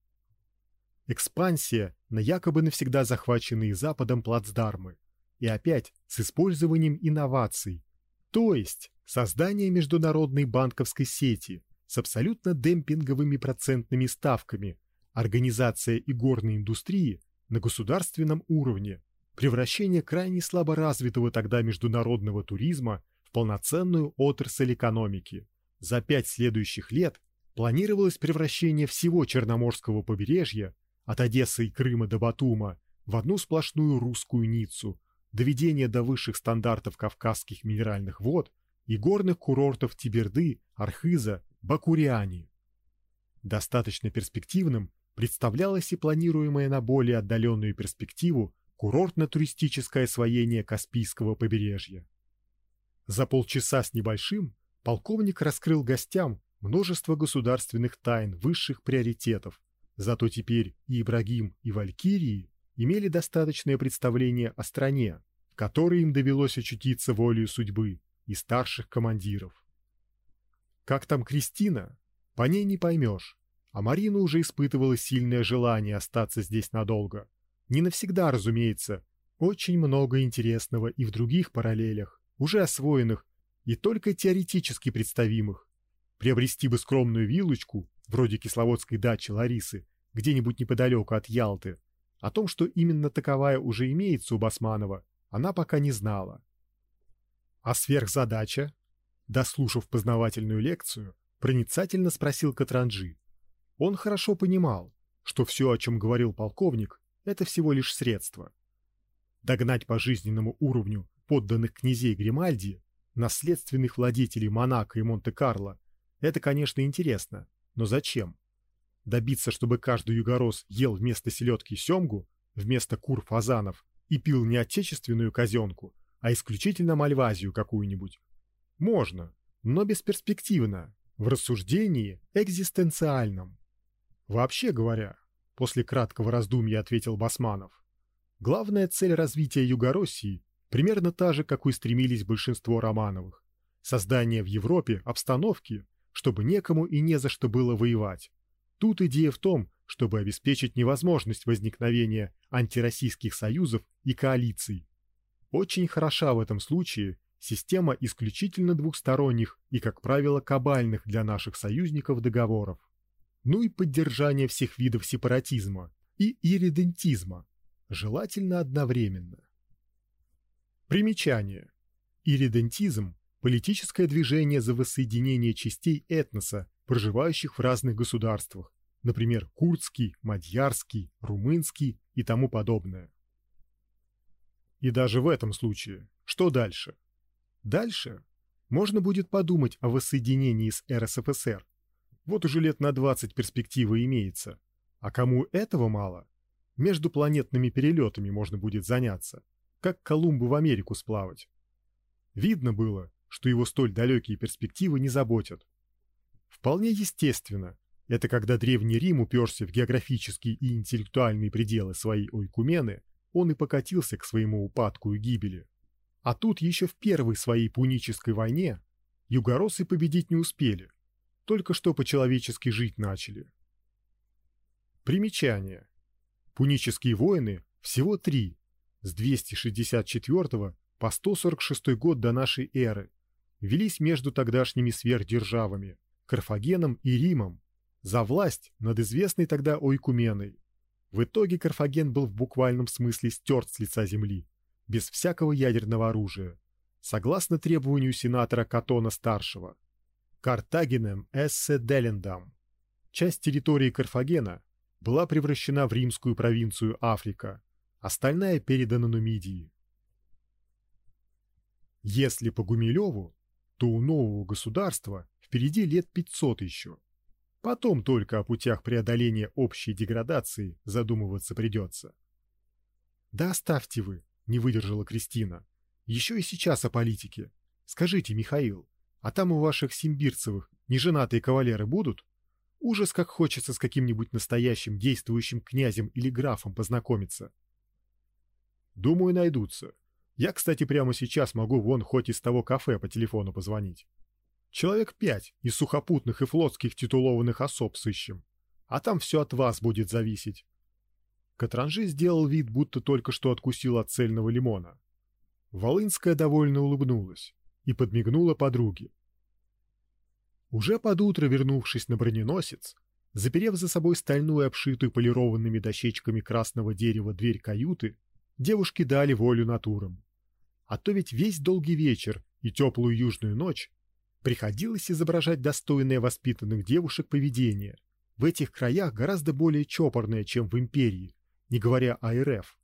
Экспансия на якобы навсегда захваченные Западом плацдармы – и опять с использованием инноваций, то есть создание международной банковской сети с абсолютно демпинговыми процентными ставками, организация игорной индустрии на государственном уровне, превращение крайне слабо развитого тогда международного туризма в полноценную отрасль экономики. За пять следующих лет планировалось превращение всего Черноморского побережья от Одессы и Крыма до Батума в одну сплошную русскую Ниццу доведение до высших стандартов кавказских минеральных вод и горных курортов Тиберды, Архиза, Бакуриани. Достаточно перспективным представлялось и планируемое на более отдаленную перспективу курортно-туристическое освоение Каспийского побережья. За полчаса с небольшим полковник раскрыл гостям множество государственных тайн высших приоритетов. Зато теперь и Ибрагим, и Валькирии имели достаточное представление о стране, в которой им довелось очутиться волею судьбы и старших командиров. Как там Кристина? По ней не поймешь. А Марина уже испытывала сильное желание остаться здесь надолго. Не навсегда, разумеется. Очень много интересного и в других параллелях, уже освоенных и только теоретически представимых. Приобрести бы скромную вилочку, вроде кисловодской дачи Ларисы, где-нибудь неподалеку от Ялты. О том, что именно таковая уже имеется у Басманова, она пока не знала. А сверхзадача? Дослушав познавательную лекцию, проницательно спросил Катранджи. Он хорошо понимал, что все, о чем говорил полковник, это всего лишь средство. Догнать по жизненному уровню подданных князей Гримальди, наследственных владетелей Монако и Монте-Карло, это, конечно, интересно, но зачем? Добиться, чтобы каждый югорос ел вместо селедки семгу, вместо кур фазанов и пил не отечественную казенку, а исключительно мальвазию какую-нибудь. Можно, но бесперспективно, в рассуждении экзистенциальном. Вообще говоря, после краткого раздумья ответил Басманов, главная цель развития Югороссии примерно та же, какой стремились большинство Романовых: создание в Европе обстановки, чтобы некому и не за что было воевать. Тут идея в том, чтобы обеспечить невозможность возникновения антироссийских союзов и коалиций. Очень хороша в этом случае система исключительно двухсторонних и, как правило, кабальных для наших союзников договоров ну и поддержание всех видов сепаратизма и иридентизма, желательно одновременно. Примечание. Иридентизм – политическое движение за воссоединение частей этноса, проживающих в разных государствах, например, курдский, мадьярский, румынский и тому подобное. И даже в этом случае, что дальше? Дальше можно будет подумать о воссоединении с РСФСР, вот уже лет на 20 перспектива имеется. А кому этого мало, между планетными перелетами можно будет заняться, как Колумбу в Америку сплавать. Видно было, что его столь далекие перспективы не заботят. Вполне естественно, это когда Древний Рим уперся в географические и интеллектуальные пределы своей ойкумены, он и покатился к своему упадку и гибели. А тут еще в первой своей пунической войне югоросы победить не успели – только что по-человечески жить начали. Примечание. Пунические войны всего три, с 264 по 146 год до нашей эры, велись между тогдашними сверхдержавами Карфагеном и Римом за власть над известной тогда Ойкуменой. В итоге Карфаген был в буквальном смысле стерт с лица земли, без всякого ядерного оружия, согласно требованию сенатора Катона старшего. Картагенем Эссе Делендам. Часть территории Карфагена была превращена в римскую провинцию Африка, остальная передана Нумидии. Если по Гумилеву, то у нового государства впереди лет 500 еще. Потом только о путях преодоления общей деградации задумываться придется. Да оставьте вы, не выдержала Кристина. Еще и сейчас о политике. Скажите, Михаил, а там у ваших симбирцевых неженатые кавалеры будут? Ужас, как хочется с каким-нибудь настоящим действующим князем или графом познакомиться. Думаю, найдутся. Я, кстати, прямо сейчас могу вон хоть из того кафе по телефону позвонить. Человек пять из сухопутных и флотских титулованных особ сыщем. А там все от вас будет зависеть. Катранжи сделал вид, будто только что откусил от цельного лимона. Волынская довольно улыбнулась и подмигнула подруге. Уже под утро, вернувшись на броненосец, заперев за собой стальную обшитую полированными дощечками красного дерева дверь каюты, девушки дали волю натурам. А то ведь весь долгий вечер и теплую южную ночь приходилось изображать достойное воспитанных девушек поведение. В этих краях гораздо более чопорное, чем в империи, не говоря о РФ.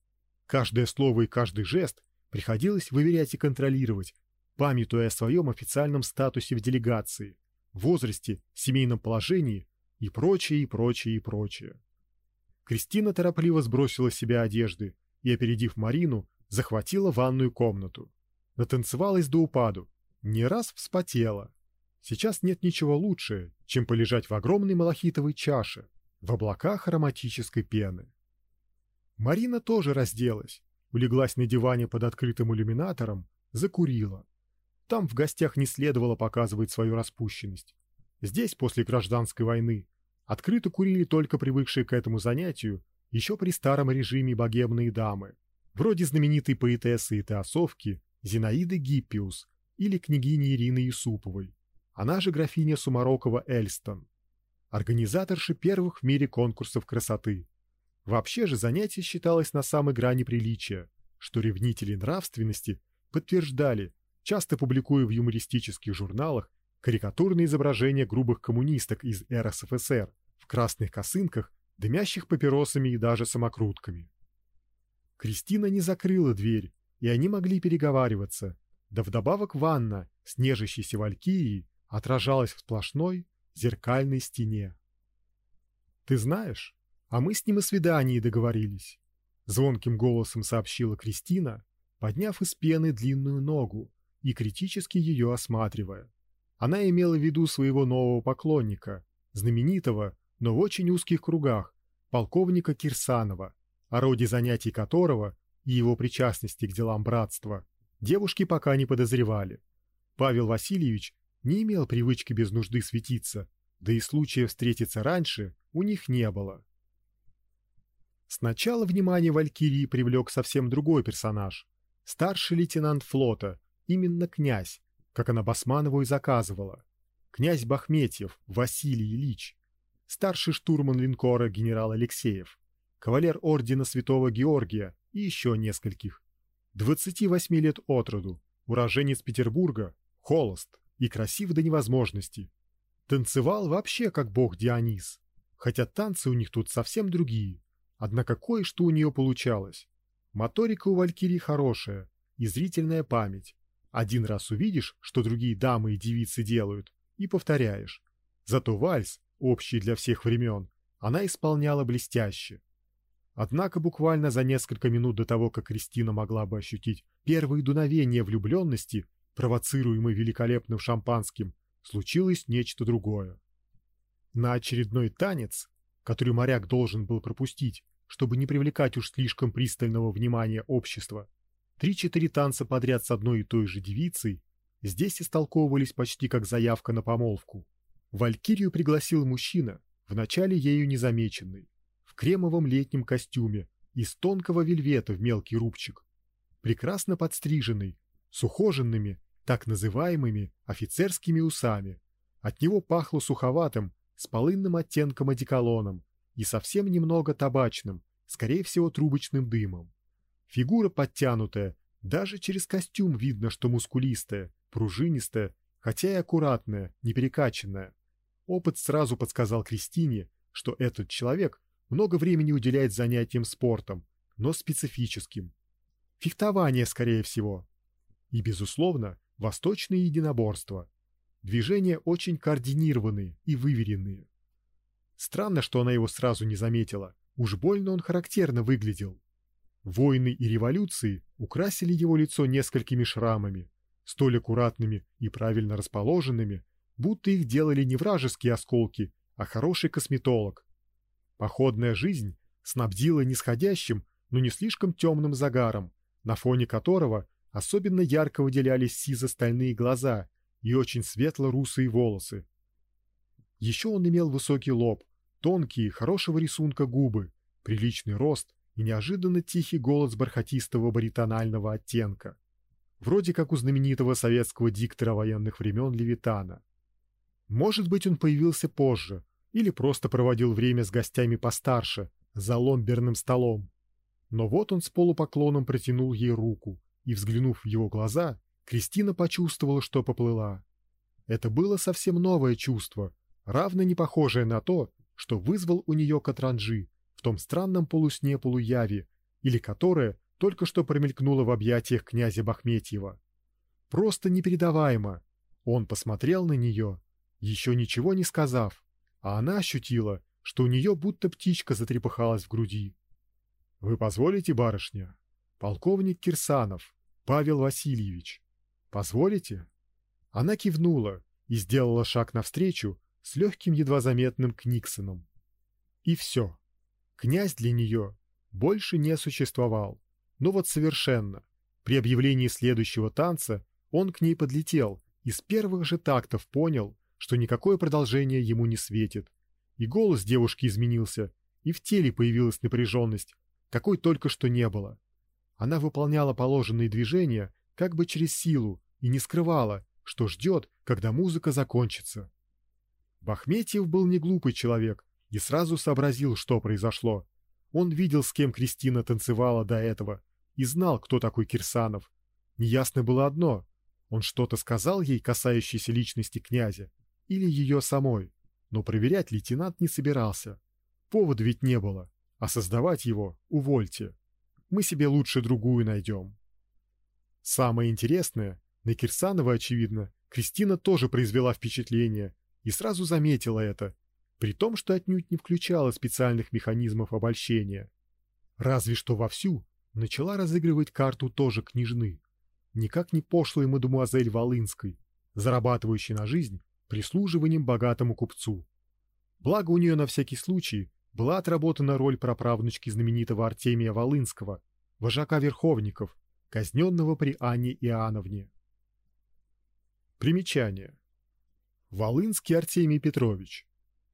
Каждое слово и каждый жест приходилось выверять и контролировать, памятуя о своем официальном статусе в делегации, возрасте, семейном положении и прочее, и прочее, и прочее. Кристина торопливо сбросила с себя одежды и, опередив Марину, захватила ванную комнату. Натанцевалась до упаду, не раз вспотела. Сейчас нет ничего лучше, чем полежать в огромной малахитовой чаше, в облаках ароматической пены. Марина тоже разделась, улеглась на диване под открытым иллюминатором, закурила. Там в гостях не следовало показывать свою распущенность. Здесь, после гражданской войны, открыто курили только привыкшие к этому занятию еще при старом режиме богемные дамы, вроде знаменитой поэтессы и теософки Зинаиды Гиппиус или княгини Ирины Юсуповой, она же графиня Сумарокова Эльстон, организаторши первых в мире конкурсов красоты. Вообще же занятие считалось на самой грани приличия, что ревнители нравственности подтверждали, часто публикуя в юмористических журналах карикатурные изображения грубых коммунисток из РСФСР в красных косынках, дымящих папиросами и даже самокрутками. Кристина не закрыла дверь, и они могли переговариваться. Да вдобавок ванна с нежащейся валькирией отражалась в сплошной зеркальной стене. Ты знаешь, а мы с ним о свидании договорились. Звонким голосом сообщила Кристина, подняв из пены длинную ногу и критически ее осматривая. Она имела в виду своего нового поклонника, знаменитого, но в очень узких кругах, полковника Кирсанова, о роде занятий которого и его причастности к делам братства девушки пока не подозревали. Павел Васильевич не имел привычки без нужды светиться, да и случая встретиться раньше у них не было. Сначала внимание Валькирии привлек совсем другой персонаж, старший лейтенант флота, именно князь, как она Басманову и заказывала. Князь Бахметьев Василий Ильич, старший штурман линкора генерал Алексеев, кавалер ордена Святого Георгия и еще нескольких. 28 лет от роду, уроженец Петербурга, холост и красив до невозможности. Танцевал вообще как бог Дионис, хотя танцы у них тут совсем другие. Однако кое-что у нее получалось. Моторика у Валькирии хорошая и зрительная память. Один раз увидишь, что другие дамы и девицы делают, и повторяешь. Зато вальс, общий для всех времен, она исполняла блестяще. Однако буквально за несколько минут до того, как Кристина могла бы ощутить первые дуновения влюбленности, провоцируемой великолепным шампанским, случилось нечто другое. На очередной танец, который моряк должен был пропустить, чтобы не привлекать уж слишком пристального внимания общества, три-четыре танца подряд с одной и той же девицей здесь истолковывались почти как заявка на помолвку. Валькирию пригласил мужчина, вначале ею незамеченный, в кремовом летнем костюме из тонкого вельвета в мелкий рубчик, прекрасно подстриженный, с ухоженными, так называемыми офицерскими усами. От него пахло суховатым, с полынным оттенком одеколоном и совсем немного табачным, скорее всего трубочным дымом. Фигура подтянутая, даже через костюм видно, что мускулистая, пружинистая, хотя и аккуратная, не перекачанная. Опыт сразу подсказал Кристине, что этот человек много времени уделяет занятиям спортом, но специфическим. Фехтование, скорее всего. И, безусловно, восточные единоборства. Движения очень координированные и выверенные. Странно, что она его сразу не заметила. Уж больно он характерно выглядел. Войны и революции украсили его лицо несколькими шрамами, столь аккуратными и правильно расположенными, будто их делали не вражеские осколки, а хороший косметолог. Походная жизнь снабдила нисходящим, но не слишком темным загаром, на фоне которого особенно ярко выделялись сизо-стальные глаза и очень светло-русые волосы. Еще он имел высокий лоб, тонкие, хорошего рисунка губы, приличный рост и неожиданно тихий голос бархатистого баритонального оттенка, вроде как у знаменитого советского диктора военных времен Левитана. Может быть, он появился позже или просто проводил время с гостями постарше за ломберным столом. Но вот он с полупоклоном протянул ей руку, и взглянув в его глаза, Кристина почувствовала, что поплыла. Это было совсем новое чувство, равно не похожее на то, что вызвал у нее Катранжи в том странном полусне-полуяве, или которое только что промелькнуло в объятиях князя Бахметьева. Просто непередаваемо. Он посмотрел на нее, еще ничего не сказав, а она ощутила, что у нее будто птичка затрепыхалась в груди. Вы позволите, барышня? Полковник Кирсанов, Павел Васильевич. Позволите? Она кивнула, и сделала шаг навстречу с легким едва заметным книксоном. И все. Князь для нее больше не существовал. Но вот совершенно. При объявлении следующего танца он к ней подлетел и с первых же тактов понял, что никакое продолжение ему не светит. И голос девушки изменился, и в теле появилась напряженность, какой только что не было. Она выполняла положенные движения как бы через силу и не скрывала, что ждет, когда музыка закончится. Бахметьев был не глупый человек и сразу сообразил, что произошло. Он видел, с кем Кристина танцевала до этого, и знал, кто такой Кирсанов. Неясно было одно: он что-то сказал ей, касающееся личности князя, или ее самой, но проверять лейтенант не собирался. Повода ведь не было, а создавать его увольте. Мы себе лучше другую найдем. Самое интересное, на Кирсанова, очевидно, Кристина тоже произвела впечатление и сразу заметила это, при том, что отнюдь не включала специальных механизмов обольщения. Разве что вовсю начала разыгрывать карту тоже княжны, никак не пошлой мадемуазель Волынской, зарабатывающей на жизнь прислуживанием богатому купцу. Благо у нее на всякий случай была отработана роль праправнучки знаменитого Артемия Волынского, вожака верховников, казненного при Анне Иоанновне. Примечание. Волынский Артемий Петрович,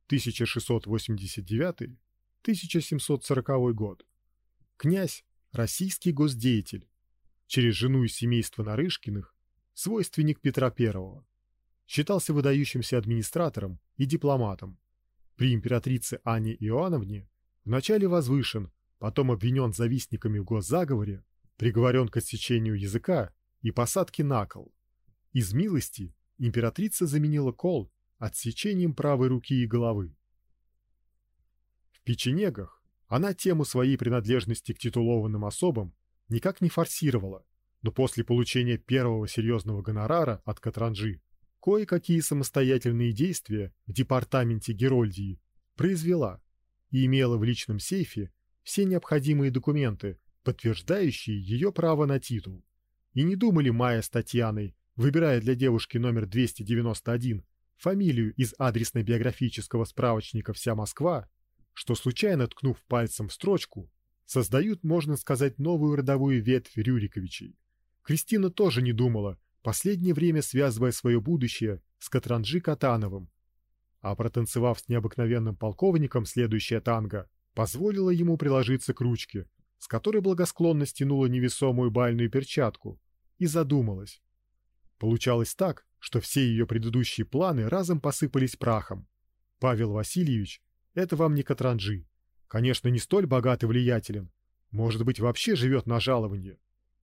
1689-1740 год. Князь, российский госдеятель, через жену из семейства Нарышкиных, свойственник Петра I. Считался выдающимся администратором и дипломатом. При императрице Анне Иоанновне вначале возвышен, потом обвинен завистниками в госзаговоре, приговорен к отсечению языка и посадке на кол. Из милости императрица заменила кол отсечением правой руки и головы. В печенегах она тему своей принадлежности к титулованным особам никак не форсировала, но после получения первого серьезного гонорара от Катранжи кое-какие самостоятельные действия в департаменте Герольдии произвела и имела в личном сейфе все необходимые документы, подтверждающие ее право на титул. И не думали Майя с Татьяной, выбирая для девушки номер 291 фамилию из адресно-биографического справочника «Вся Москва», что случайно ткнув пальцем в строчку, создают, можно сказать, новую родовую ветвь Рюриковичей. Кристина тоже не думала, последнее время связывая свое будущее с Катранжи Катановым. А протанцевав с необыкновенным полковником следующее танго, позволила ему приложиться к ручке, с которой благосклонно стянула невесомую бальную перчатку, и задумалась. Получалось так, что все ее предыдущие планы разом посыпались прахом. Павел Васильевич — это вам не Катранжи. Конечно, не столь богат и влиятелен. Может быть, вообще живет на жалование.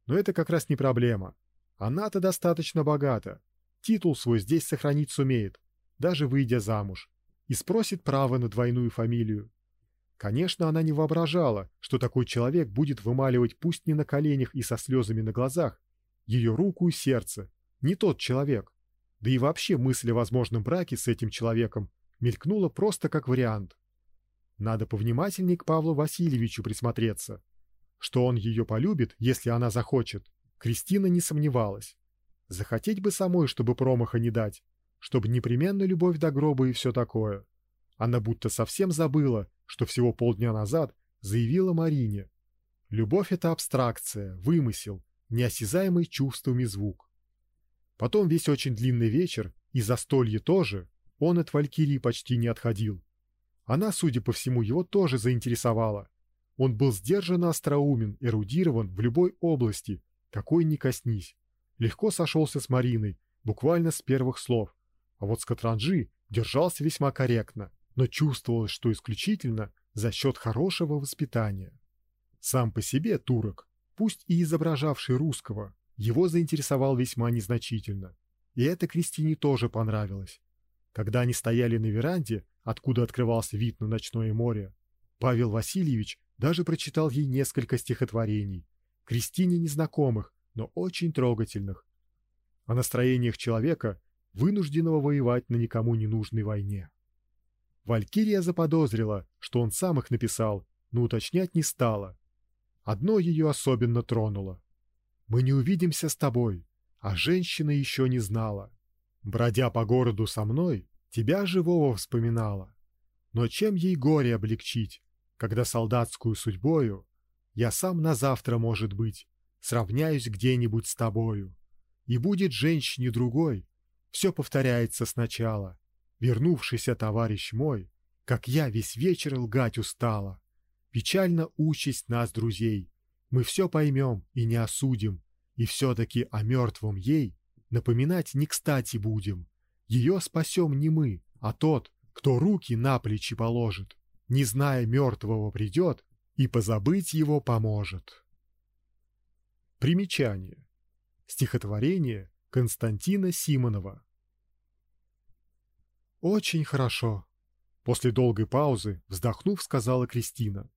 Но это как раз не проблема. Она-то достаточно богата. Титул свой здесь сохранить сумеет, даже выйдя замуж, и спросит право на двойную фамилию. Конечно, она не воображала, что такой человек будет вымаливать пусть не на коленях и со слезами на глазах ее руку и сердце. Не тот человек. Да и вообще мысль о возможном браке с этим человеком мелькнула просто как вариант. Надо повнимательней к Павлу Васильевичу присмотреться. Что он ее полюбит, если она захочет, Кристина не сомневалась. Захотеть бы самой, чтобы промаха не дать, чтобы непременно любовь до гроба и все такое. Она будто совсем забыла, что всего полдня назад заявила Марине. Любовь — это абстракция, вымысел, неосязаемый чувствами звук. Потом весь очень длинный вечер и застолье тоже он от Валькирии почти не отходил. Она, судя по всему, его тоже заинтересовала. Он был сдержанно остроумен, эрудирован в любой области, какой ни коснись. Легко сошелся с Мариной, буквально с первых слов. А вот с Катранжи держался весьма корректно, но чувствовалось, что исключительно за счет хорошего воспитания. Сам по себе турок, пусть и изображавший русского, его заинтересовал весьма незначительно. И это Кристине тоже понравилось. Когда они стояли на веранде, откуда открывался вид на ночное море, Павел Васильевич даже прочитал ей несколько стихотворений, Кристине незнакомых, но очень трогательных, о настроениях человека, вынужденного воевать на никому не нужной войне. Валькирия заподозрила, что он сам их написал, но уточнять не стала. Одно ее особенно тронуло. Мы не увидимся с тобой, а женщина еще не знала. Бродя по городу со мной, тебя живого вспоминала. Но чем ей горе облегчить, когда солдатскую судьбою я сам на завтра, может быть, сравняюсь где-нибудь с тобою, и будет женщине другой, все повторяется сначала. Вернувшийся товарищ мой, как я весь вечер лгать устала. Печально участь нас, друзей, мы все поймем и не осудим, и все-таки о мертвом ей напоминать не кстати будем. Ее спасем не мы, а тот, кто руки на плечи положит, не зная мертвого придет и позабыть его поможет. Примечание. Стихотворение Константина Симонова. Очень хорошо. После долгой паузы, вздохнув, сказала Кристина.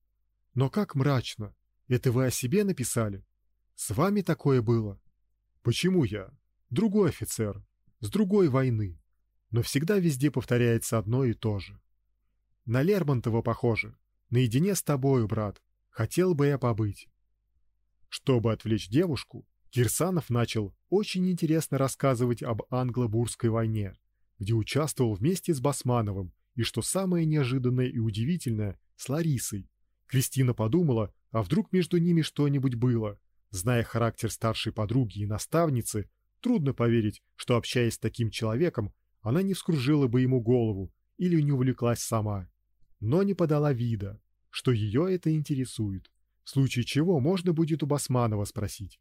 Но как мрачно. Это вы о себе написали? С вами такое было? Почему я? Другой офицер, с другой войны. Но всегда везде повторяется одно и то же. На Лермонтова похоже. Наедине с тобою, брат. Хотел бы я побыть. Чтобы отвлечь девушку, Кирсанов начал очень интересно рассказывать об англо-бурской войне, где участвовал вместе с Басмановым и, что самое неожиданное и удивительное, с Ларисой. Кристина подумала, а вдруг между ними что-нибудь было. Зная характер старшей подруги и наставницы, трудно поверить, что, общаясь с таким человеком, она не вскружила бы ему голову или не увлеклась сама. Но не подала вида, что ее это интересует, в случае чего можно будет у Басманова спросить.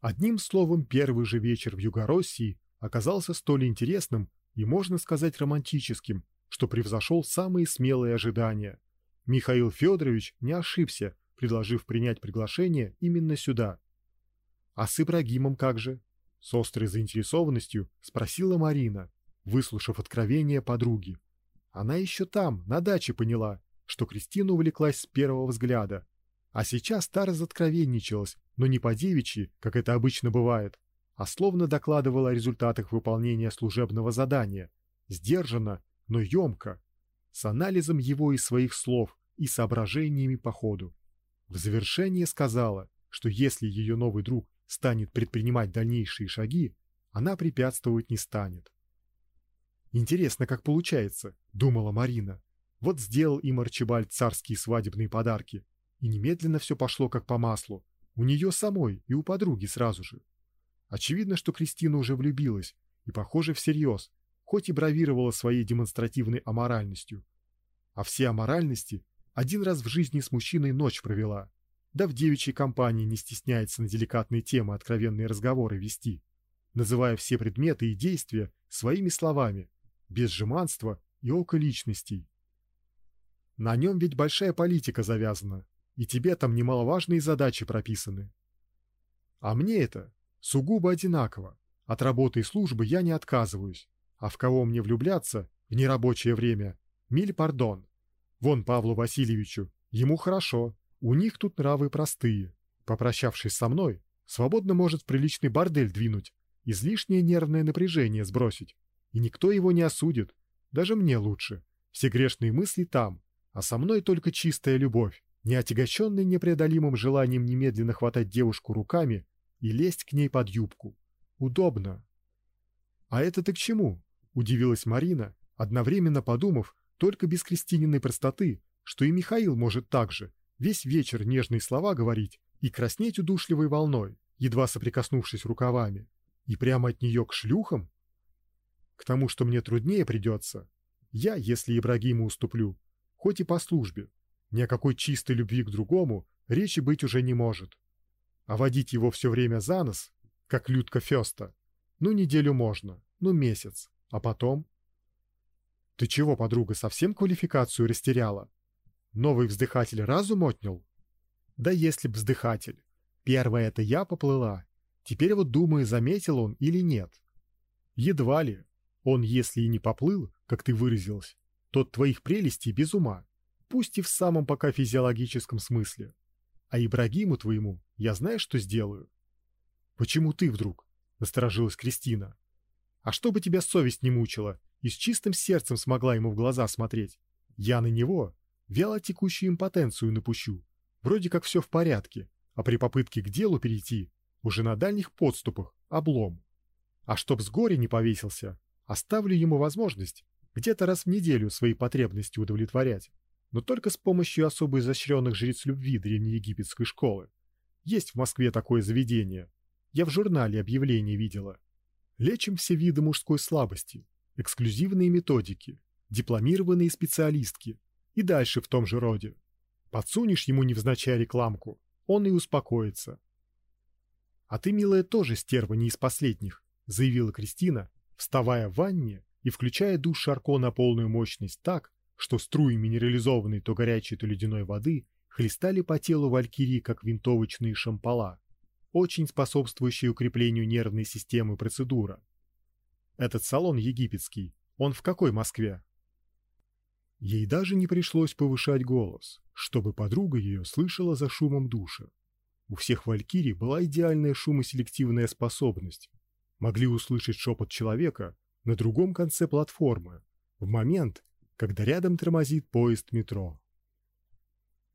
Одним словом, первый же вечер в Югороссии оказался столь интересным и, можно сказать, романтическим, что превзошел самые смелые ожидания. Михаил Федорович не ошибся, предложив принять приглашение именно сюда. А с Ибрагимом как же? С острой заинтересованностью спросила Марина, выслушав откровение подруги. Она еще там, на даче, поняла, что Кристина увлеклась с первого взгляда, а сейчас та разоткровенничалась, но не по девичьи, как это обычно бывает, а словно докладывала о результатах выполнения служебного задания, сдержанно, но емко, с анализом его и своих слов и соображениями по ходу. В завершение сказала, что если ее новый друг станет предпринимать дальнейшие шаги, она препятствовать не станет. Интересно, как получается, думала Марина. Вот сделал им Арчибальд царские свадебные подарки, и немедленно все пошло как по маслу. У нее самой и у подруги сразу же. Очевидно, что Кристина уже влюбилась, и, похоже, всерьез, хоть и бравировала своей демонстративной аморальностью. А все аморальности один раз в жизни с мужчиной ночь провела, да в девичьей компании не стесняется на деликатные темы откровенные разговоры вести, называя все предметы и действия своими словами, без жеманства и околичностей. На нем ведь большая политика завязана, и тебе там немаловажные задачи прописаны. А мне это сугубо одинаково. От работы и службы я не отказываюсь, а в кого мне влюбляться в нерабочее время, миль пардон. Вон Павлу Васильевичу, ему хорошо, у них тут нравы простые. Попрощавшись со мной, свободно может в приличный бордель двинуть, излишнее нервное напряжение сбросить, и никто его не осудит, даже мне лучше. Все грешные мысли там, а со мной только чистая любовь, не отягощенный непреодолимым желанием немедленно хватать девушку руками и лезть к ней под юбку. Удобно. А это ты к чему? Удивилась Марина, одновременно подумав, только без Кристининой простоты, что и Михаил может так же весь вечер нежные слова говорить и краснеть удушливой волной, едва соприкоснувшись рукавами, и прямо от нее к шлюхам? К тому, что мне труднее придется, я, если Ибрагиму уступлю, хоть и по службе, ни о какой чистой любви к другому речи быть уже не может. А водить его все время за нос, как Людка Феста, ну неделю можно, ну месяц, а потом ты чего, подруга, совсем квалификацию растеряла? Новый вздыхатель разум отнял? Да если б вздыхатель. Первое это я поплыла. Теперь вот думаю, заметил он или нет. Едва ли. Он, если и не поплыл, как ты выразилась, тот твоих прелестей без ума, пусть и в самом пока физиологическом смысле. А Ибрагиму твоему я знаю, что сделаю. Почему ты вдруг? Насторожилась Кристина. А чтобы тебя совесть не мучила, и с чистым сердцем смогла ему в глаза смотреть. Я на него вяло текущую импотенцию напущу. Вроде как все в порядке, а при попытке к делу перейти уже на дальних подступах облом. А чтоб с горя не повесился, Оставлю ему возможность где-то раз в неделю свои потребности удовлетворять, но только с помощью особо изощренных жриц любви древнеегипетской школы. Есть в Москве такое заведение. Я в журнале объявление видела. Лечим все виды мужской слабости, эксклюзивные методики, дипломированные специалистки и дальше в том же роде. Подсунешь ему невзначай рекламку, он и успокоится. А ты, милая, тоже стерва не из последних, заявила Кристина, вставая в ванне и включая душ Шарко на полную мощность так, что струи минерализованной то горячей, то ледяной воды хлестали по телу Валькирии, как винтовочные шампала, очень способствующие укреплению нервной системы процедура. Этот салон египетский, он в какой Москве? Ей даже не пришлось повышать голос, чтобы подруга ее слышала за шумом душа. У всех валькирий была идеальная шумоселективная способность. Могли услышать шепот человека на другом конце платформы в момент, когда рядом тормозит поезд метро.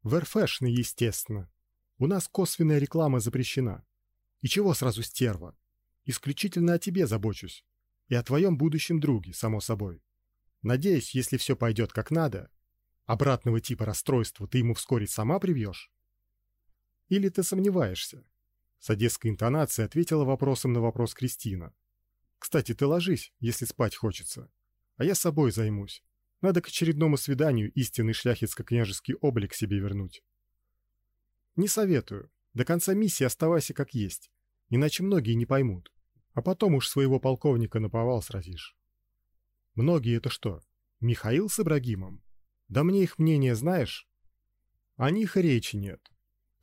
В Эрфэшне, естественно. У нас косвенная реклама запрещена. И чего сразу стерва? Исключительно о тебе забочусь. И о твоем будущем друге, само собой. Надеюсь, если все пойдет как надо, обратного типа расстройства ты ему вскоре сама привьешь? Или ты сомневаешься? С одесской интонацией ответила вопросом на вопрос Кристина. Кстати, ты ложись, если спать хочется. А я собой займусь. Надо к очередному свиданию истинный шляхетско-княжеский облик себе вернуть. Не советую. До конца миссии оставайся как есть, иначе многие не поймут. А потом уж своего полковника наповал сразишь. Многие это что, Михаил с Ибрагимом? Да мне их мнение знаешь? О них речи нет.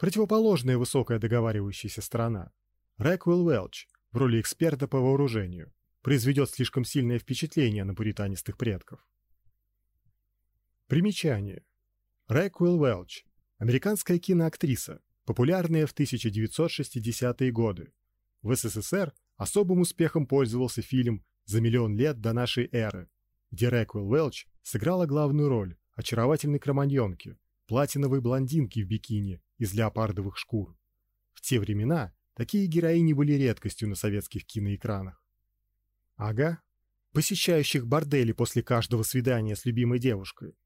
Противоположная высокая договаривающаяся сторона. Рэквилл Уэлч в роли эксперта по вооружению произведет слишком сильное впечатление на пуританистых предков. Примечание. Рэквилл Уэлч – американская киноактриса, популярная в 1960-е годы. В СССР особым успехом пользовался фильм «За миллион лет до нашей эры», где Рэквилл Уэлч сыграла главную роль очаровательной кроманьонки, платиновой блондинки в бикини из леопардовых шкур. В те времена такие героини были редкостью на советских киноэкранах. Ага, посещающих бордели после каждого свидания с любимой девушкой,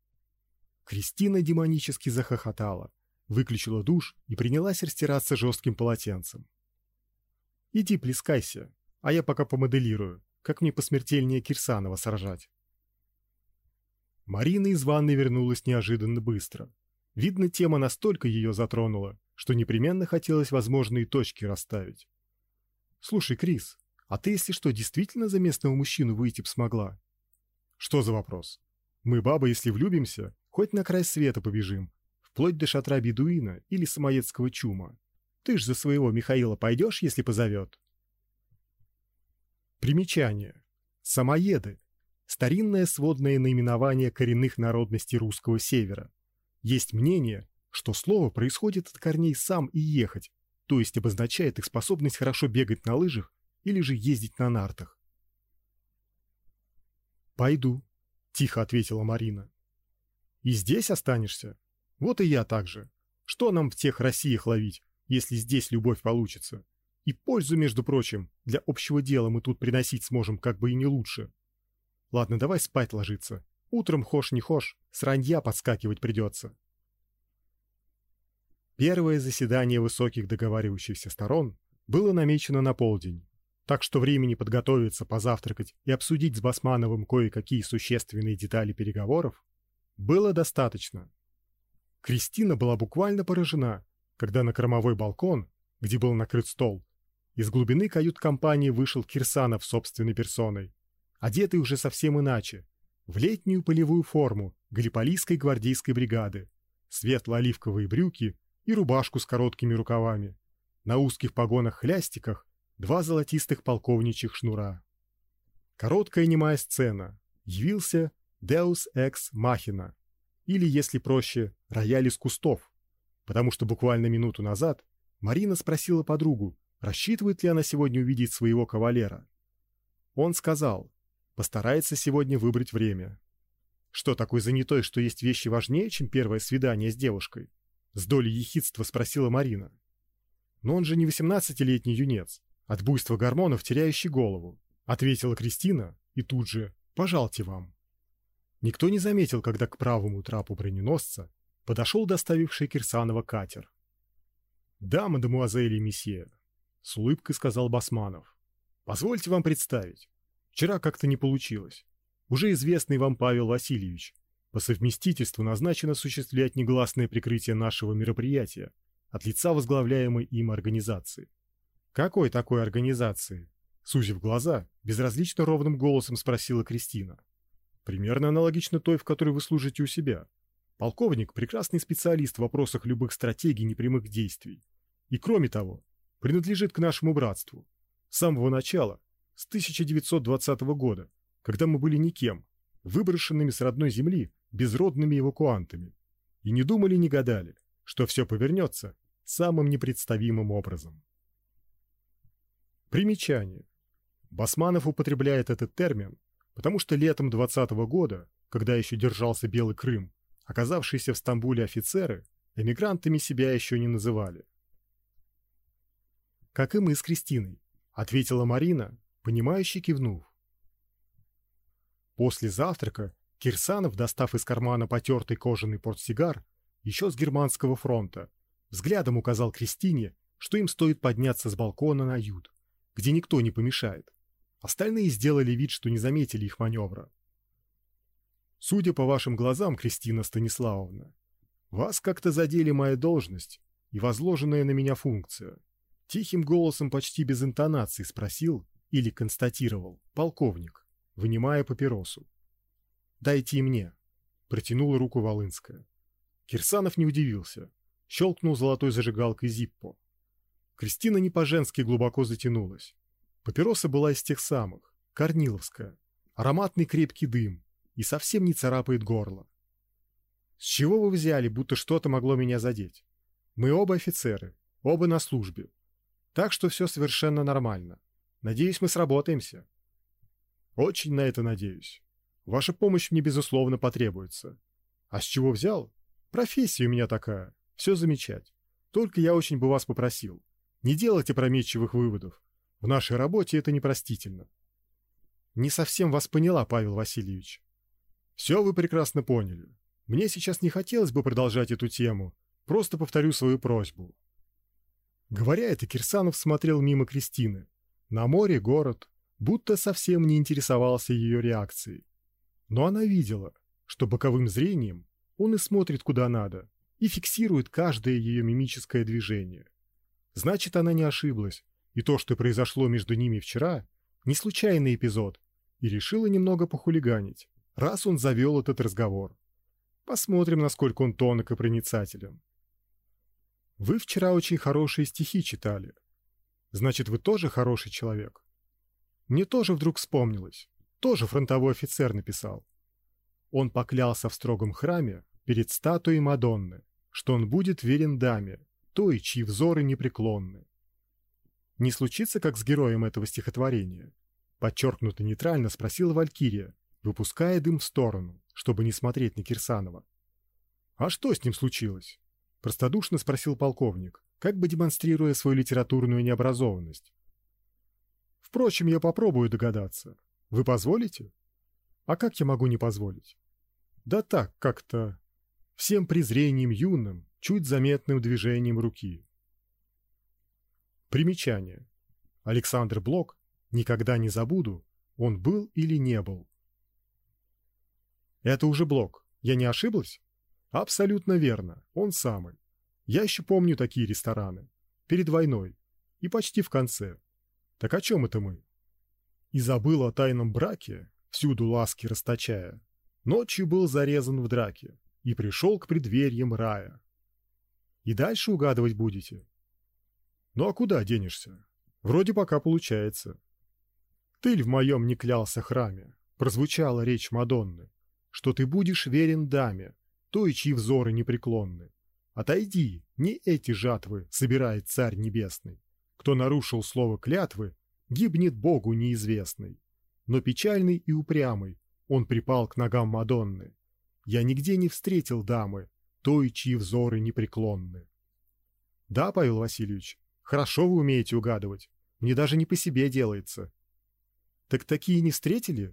Кристина демонически захохотала, выключила душ и принялась растираться жестким полотенцем. «Иди плескайся, а я пока помоделирую, как мне посмертельнее Кирсанова сражать». Марина из ванной вернулась неожиданно быстро. Видно, тема настолько ее затронула, что непременно хотелось возможные точки расставить. «Слушай, Крис, а ты, если что, действительно за местного мужчину выйти б смогла?» «Что за вопрос? Мы, бабы, если влюбимся, Хоть на край света побежим, вплоть до шатра бедуина или самоедского чума. Ты ж за своего Михаила пойдешь, если позовет. Примечание. Самоеды. Старинное сводное наименование коренных народностей русского севера. Есть мнение, что слово происходит от корней «сам» и «ехать», то есть обозначает их способность хорошо бегать на лыжах или же ездить на нартах. «Пойду», — тихо ответила Марина. И здесь останешься? Вот и я так же. Что нам в тех Россиях ловить, если здесь любовь получится? И пользу, между прочим, для общего дела мы тут приносить сможем как бы и не лучше. Ладно, давай спать ложиться. Утром хошь не хошь, сранья подскакивать придется. Первое заседание высоких договаривающихся сторон было намечено на полдень, так что времени подготовиться, позавтракать и обсудить с Басмановым кое-какие существенные детали переговоров было достаточно. Кристина была буквально поражена, когда на кормовой балкон, где был накрыт стол, из глубины кают-компании вышел Кирсанов собственной персоной, одетый уже совсем иначе, в летнюю полевую форму Галиполийской гвардейской бригады, светло-оливковые брюки и рубашку с короткими рукавами, на узких погонах-хлястиках два золотистых полковничьих шнура. Короткая немая сцена. Явился Deus Ex Machina, или, если проще, рояль из кустов, потому что буквально минуту назад Марина спросила подругу, рассчитывает ли она сегодня увидеть своего кавалера. Он сказал, постарается сегодня выбрать время. Что такой занятой, что есть вещи важнее, чем первое свидание с девушкой? С долей ехидства спросила Марина. Но он же не восемнадцатилетний юнец, от буйства гормонов теряющий голову, ответила Кристина и тут же «пожалте вам». Никто не заметил, когда к правому трапу броненосца подошел доставивший Кирсанова катер. «Да, мадемуазель и месье», — с улыбкой сказал Басманов. «Позвольте вам представить. Вчера как-то не получилось. Уже известный вам Павел Васильевич по совместительству назначен осуществлять негласное прикрытие нашего мероприятия от лица возглавляемой им организации. Какой такой организации? Сузив глаза, безразлично ровным голосом спросила Кристина. Примерно аналогично той, в которой вы служите у себя. Полковник – прекрасный специалист в вопросах любых стратегий непрямых действий. И кроме того, принадлежит к нашему братству. С самого начала, с 1920 года, когда мы были никем, выброшенными с родной земли безродными эвакуантами. И не думали, не гадали, что все повернется самым непредставимым образом. Примечание. Басманов употребляет этот термин, потому что летом 20 -го года, когда еще держался Белый Крым, оказавшиеся в Стамбуле офицеры эмигрантами себя еще не называли. Как и мы с Кристиной, ответила Марина, понимающе кивнув. После завтрака Кирсанов, достав из кармана потертый кожаный портсигар, еще с германского фронта, взглядом указал Кристине, что им стоит подняться с балкона на ют, где никто не помешает. Остальные сделали вид, что не заметили их маневра. Судя по вашим глазам, Кристина Станиславовна, вас как-то задели моя должность и возложенная на меня функция. Тихим голосом, почти без интонации, спросил или констатировал полковник, вынимая папиросу. Дайте и мне, протянула руку Волынская. Кирсанов не удивился, щелкнул золотой зажигалкой Зиппо. Кристина не по-женски глубоко затянулась. Папироса была из тех самых, корниловская, ароматный крепкий дым и совсем не царапает горло. С чего вы взяли, будто что-то могло меня задеть? Мы оба офицеры, оба на службе. Так что все совершенно нормально. Надеюсь, мы сработаемся. Очень на это надеюсь. Ваша помощь мне, безусловно, потребуется. А с чего взял? Профессия у меня такая. Все замечать. Только я очень бы вас попросил. Не делайте опрометчивых выводов. В нашей работе это непростительно. Не совсем вас поняла, Павел Васильевич. Все вы прекрасно поняли. Мне сейчас не хотелось бы продолжать эту тему. Просто повторю свою просьбу. Говоря это, Кирсанов смотрел мимо Кристины. На море, город, будто совсем не интересовался ее реакцией. Но она видела, что боковым зрением он и смотрит куда надо, и фиксирует каждое ее мимическое движение. Значит, она не ошиблась, и то, что произошло между ними вчера, не случайный эпизод, и решила немного похулиганить, раз он завел этот разговор. Посмотрим, насколько он тонок и проницателен. Вы вчера очень хорошие стихи читали. Значит, вы тоже хороший человек. Мне тоже вдруг вспомнилось. Тоже фронтовой офицер написал. Он поклялся в строгом храме перед статуей Мадонны, что он будет верен даме, той, чьи взоры непреклонны. Не случится, как с героем этого стихотворения? Подчеркнуто нейтрально спросила Валькирия, выпуская дым в сторону, чтобы не смотреть на Кирсанова. А что с ним случилось? Простодушно спросил полковник, как бы демонстрируя свою литературную необразованность. Впрочем, я попробую догадаться. Вы позволите? А как я могу не позволить? Да так, как-то всем презрением юным, чуть заметным движением руки. Примечание. Александр Блок «Никогда не забуду, он был или не был». Это уже Блок. Я не ошиблась? Абсолютно верно, он самый. Я еще помню такие рестораны. Перед войной. И почти в конце. Так о чем это мы? И забыл о тайном браке, всюду ласки расточая. Ночью был зарезан в драке и пришел к преддверьям рая. И дальше угадывать будете? Ну а куда денешься? Вроде пока получается. Ты в моем не клялся храме, прозвучала речь Мадонны, что ты будешь верен даме, той, чьи взоры непреклонны. Отойди, не эти жатвы собирает царь небесный. Кто нарушил слово клятвы, гибнет Богу неизвестный. Но печальный и упрямый, он припал к ногам Мадонны. Я нигде не встретил дамы, той, чьи взоры непреклонны. Да, Павел Васильевич, Хорошо вы умеете угадывать. Мне даже не по себе делается. Так такие не встретили?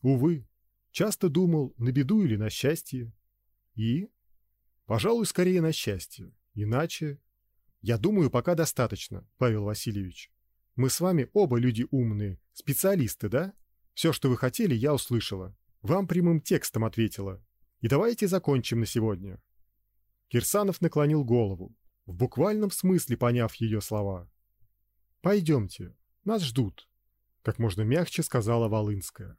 Увы, часто думал, на беду или на счастье. И? Пожалуй, скорее на счастье. Иначе... Я думаю, пока достаточно, Павел Васильевич. Мы с вами оба люди умные, специалисты, да? Все, что вы хотели, я услышала. Вам прямым текстом ответила. И давайте закончим на сегодня. Кирсанов наклонил голову, в буквальном смысле поняв ее слова. Пойдемте, нас ждут, как можно мягче сказала Волынская.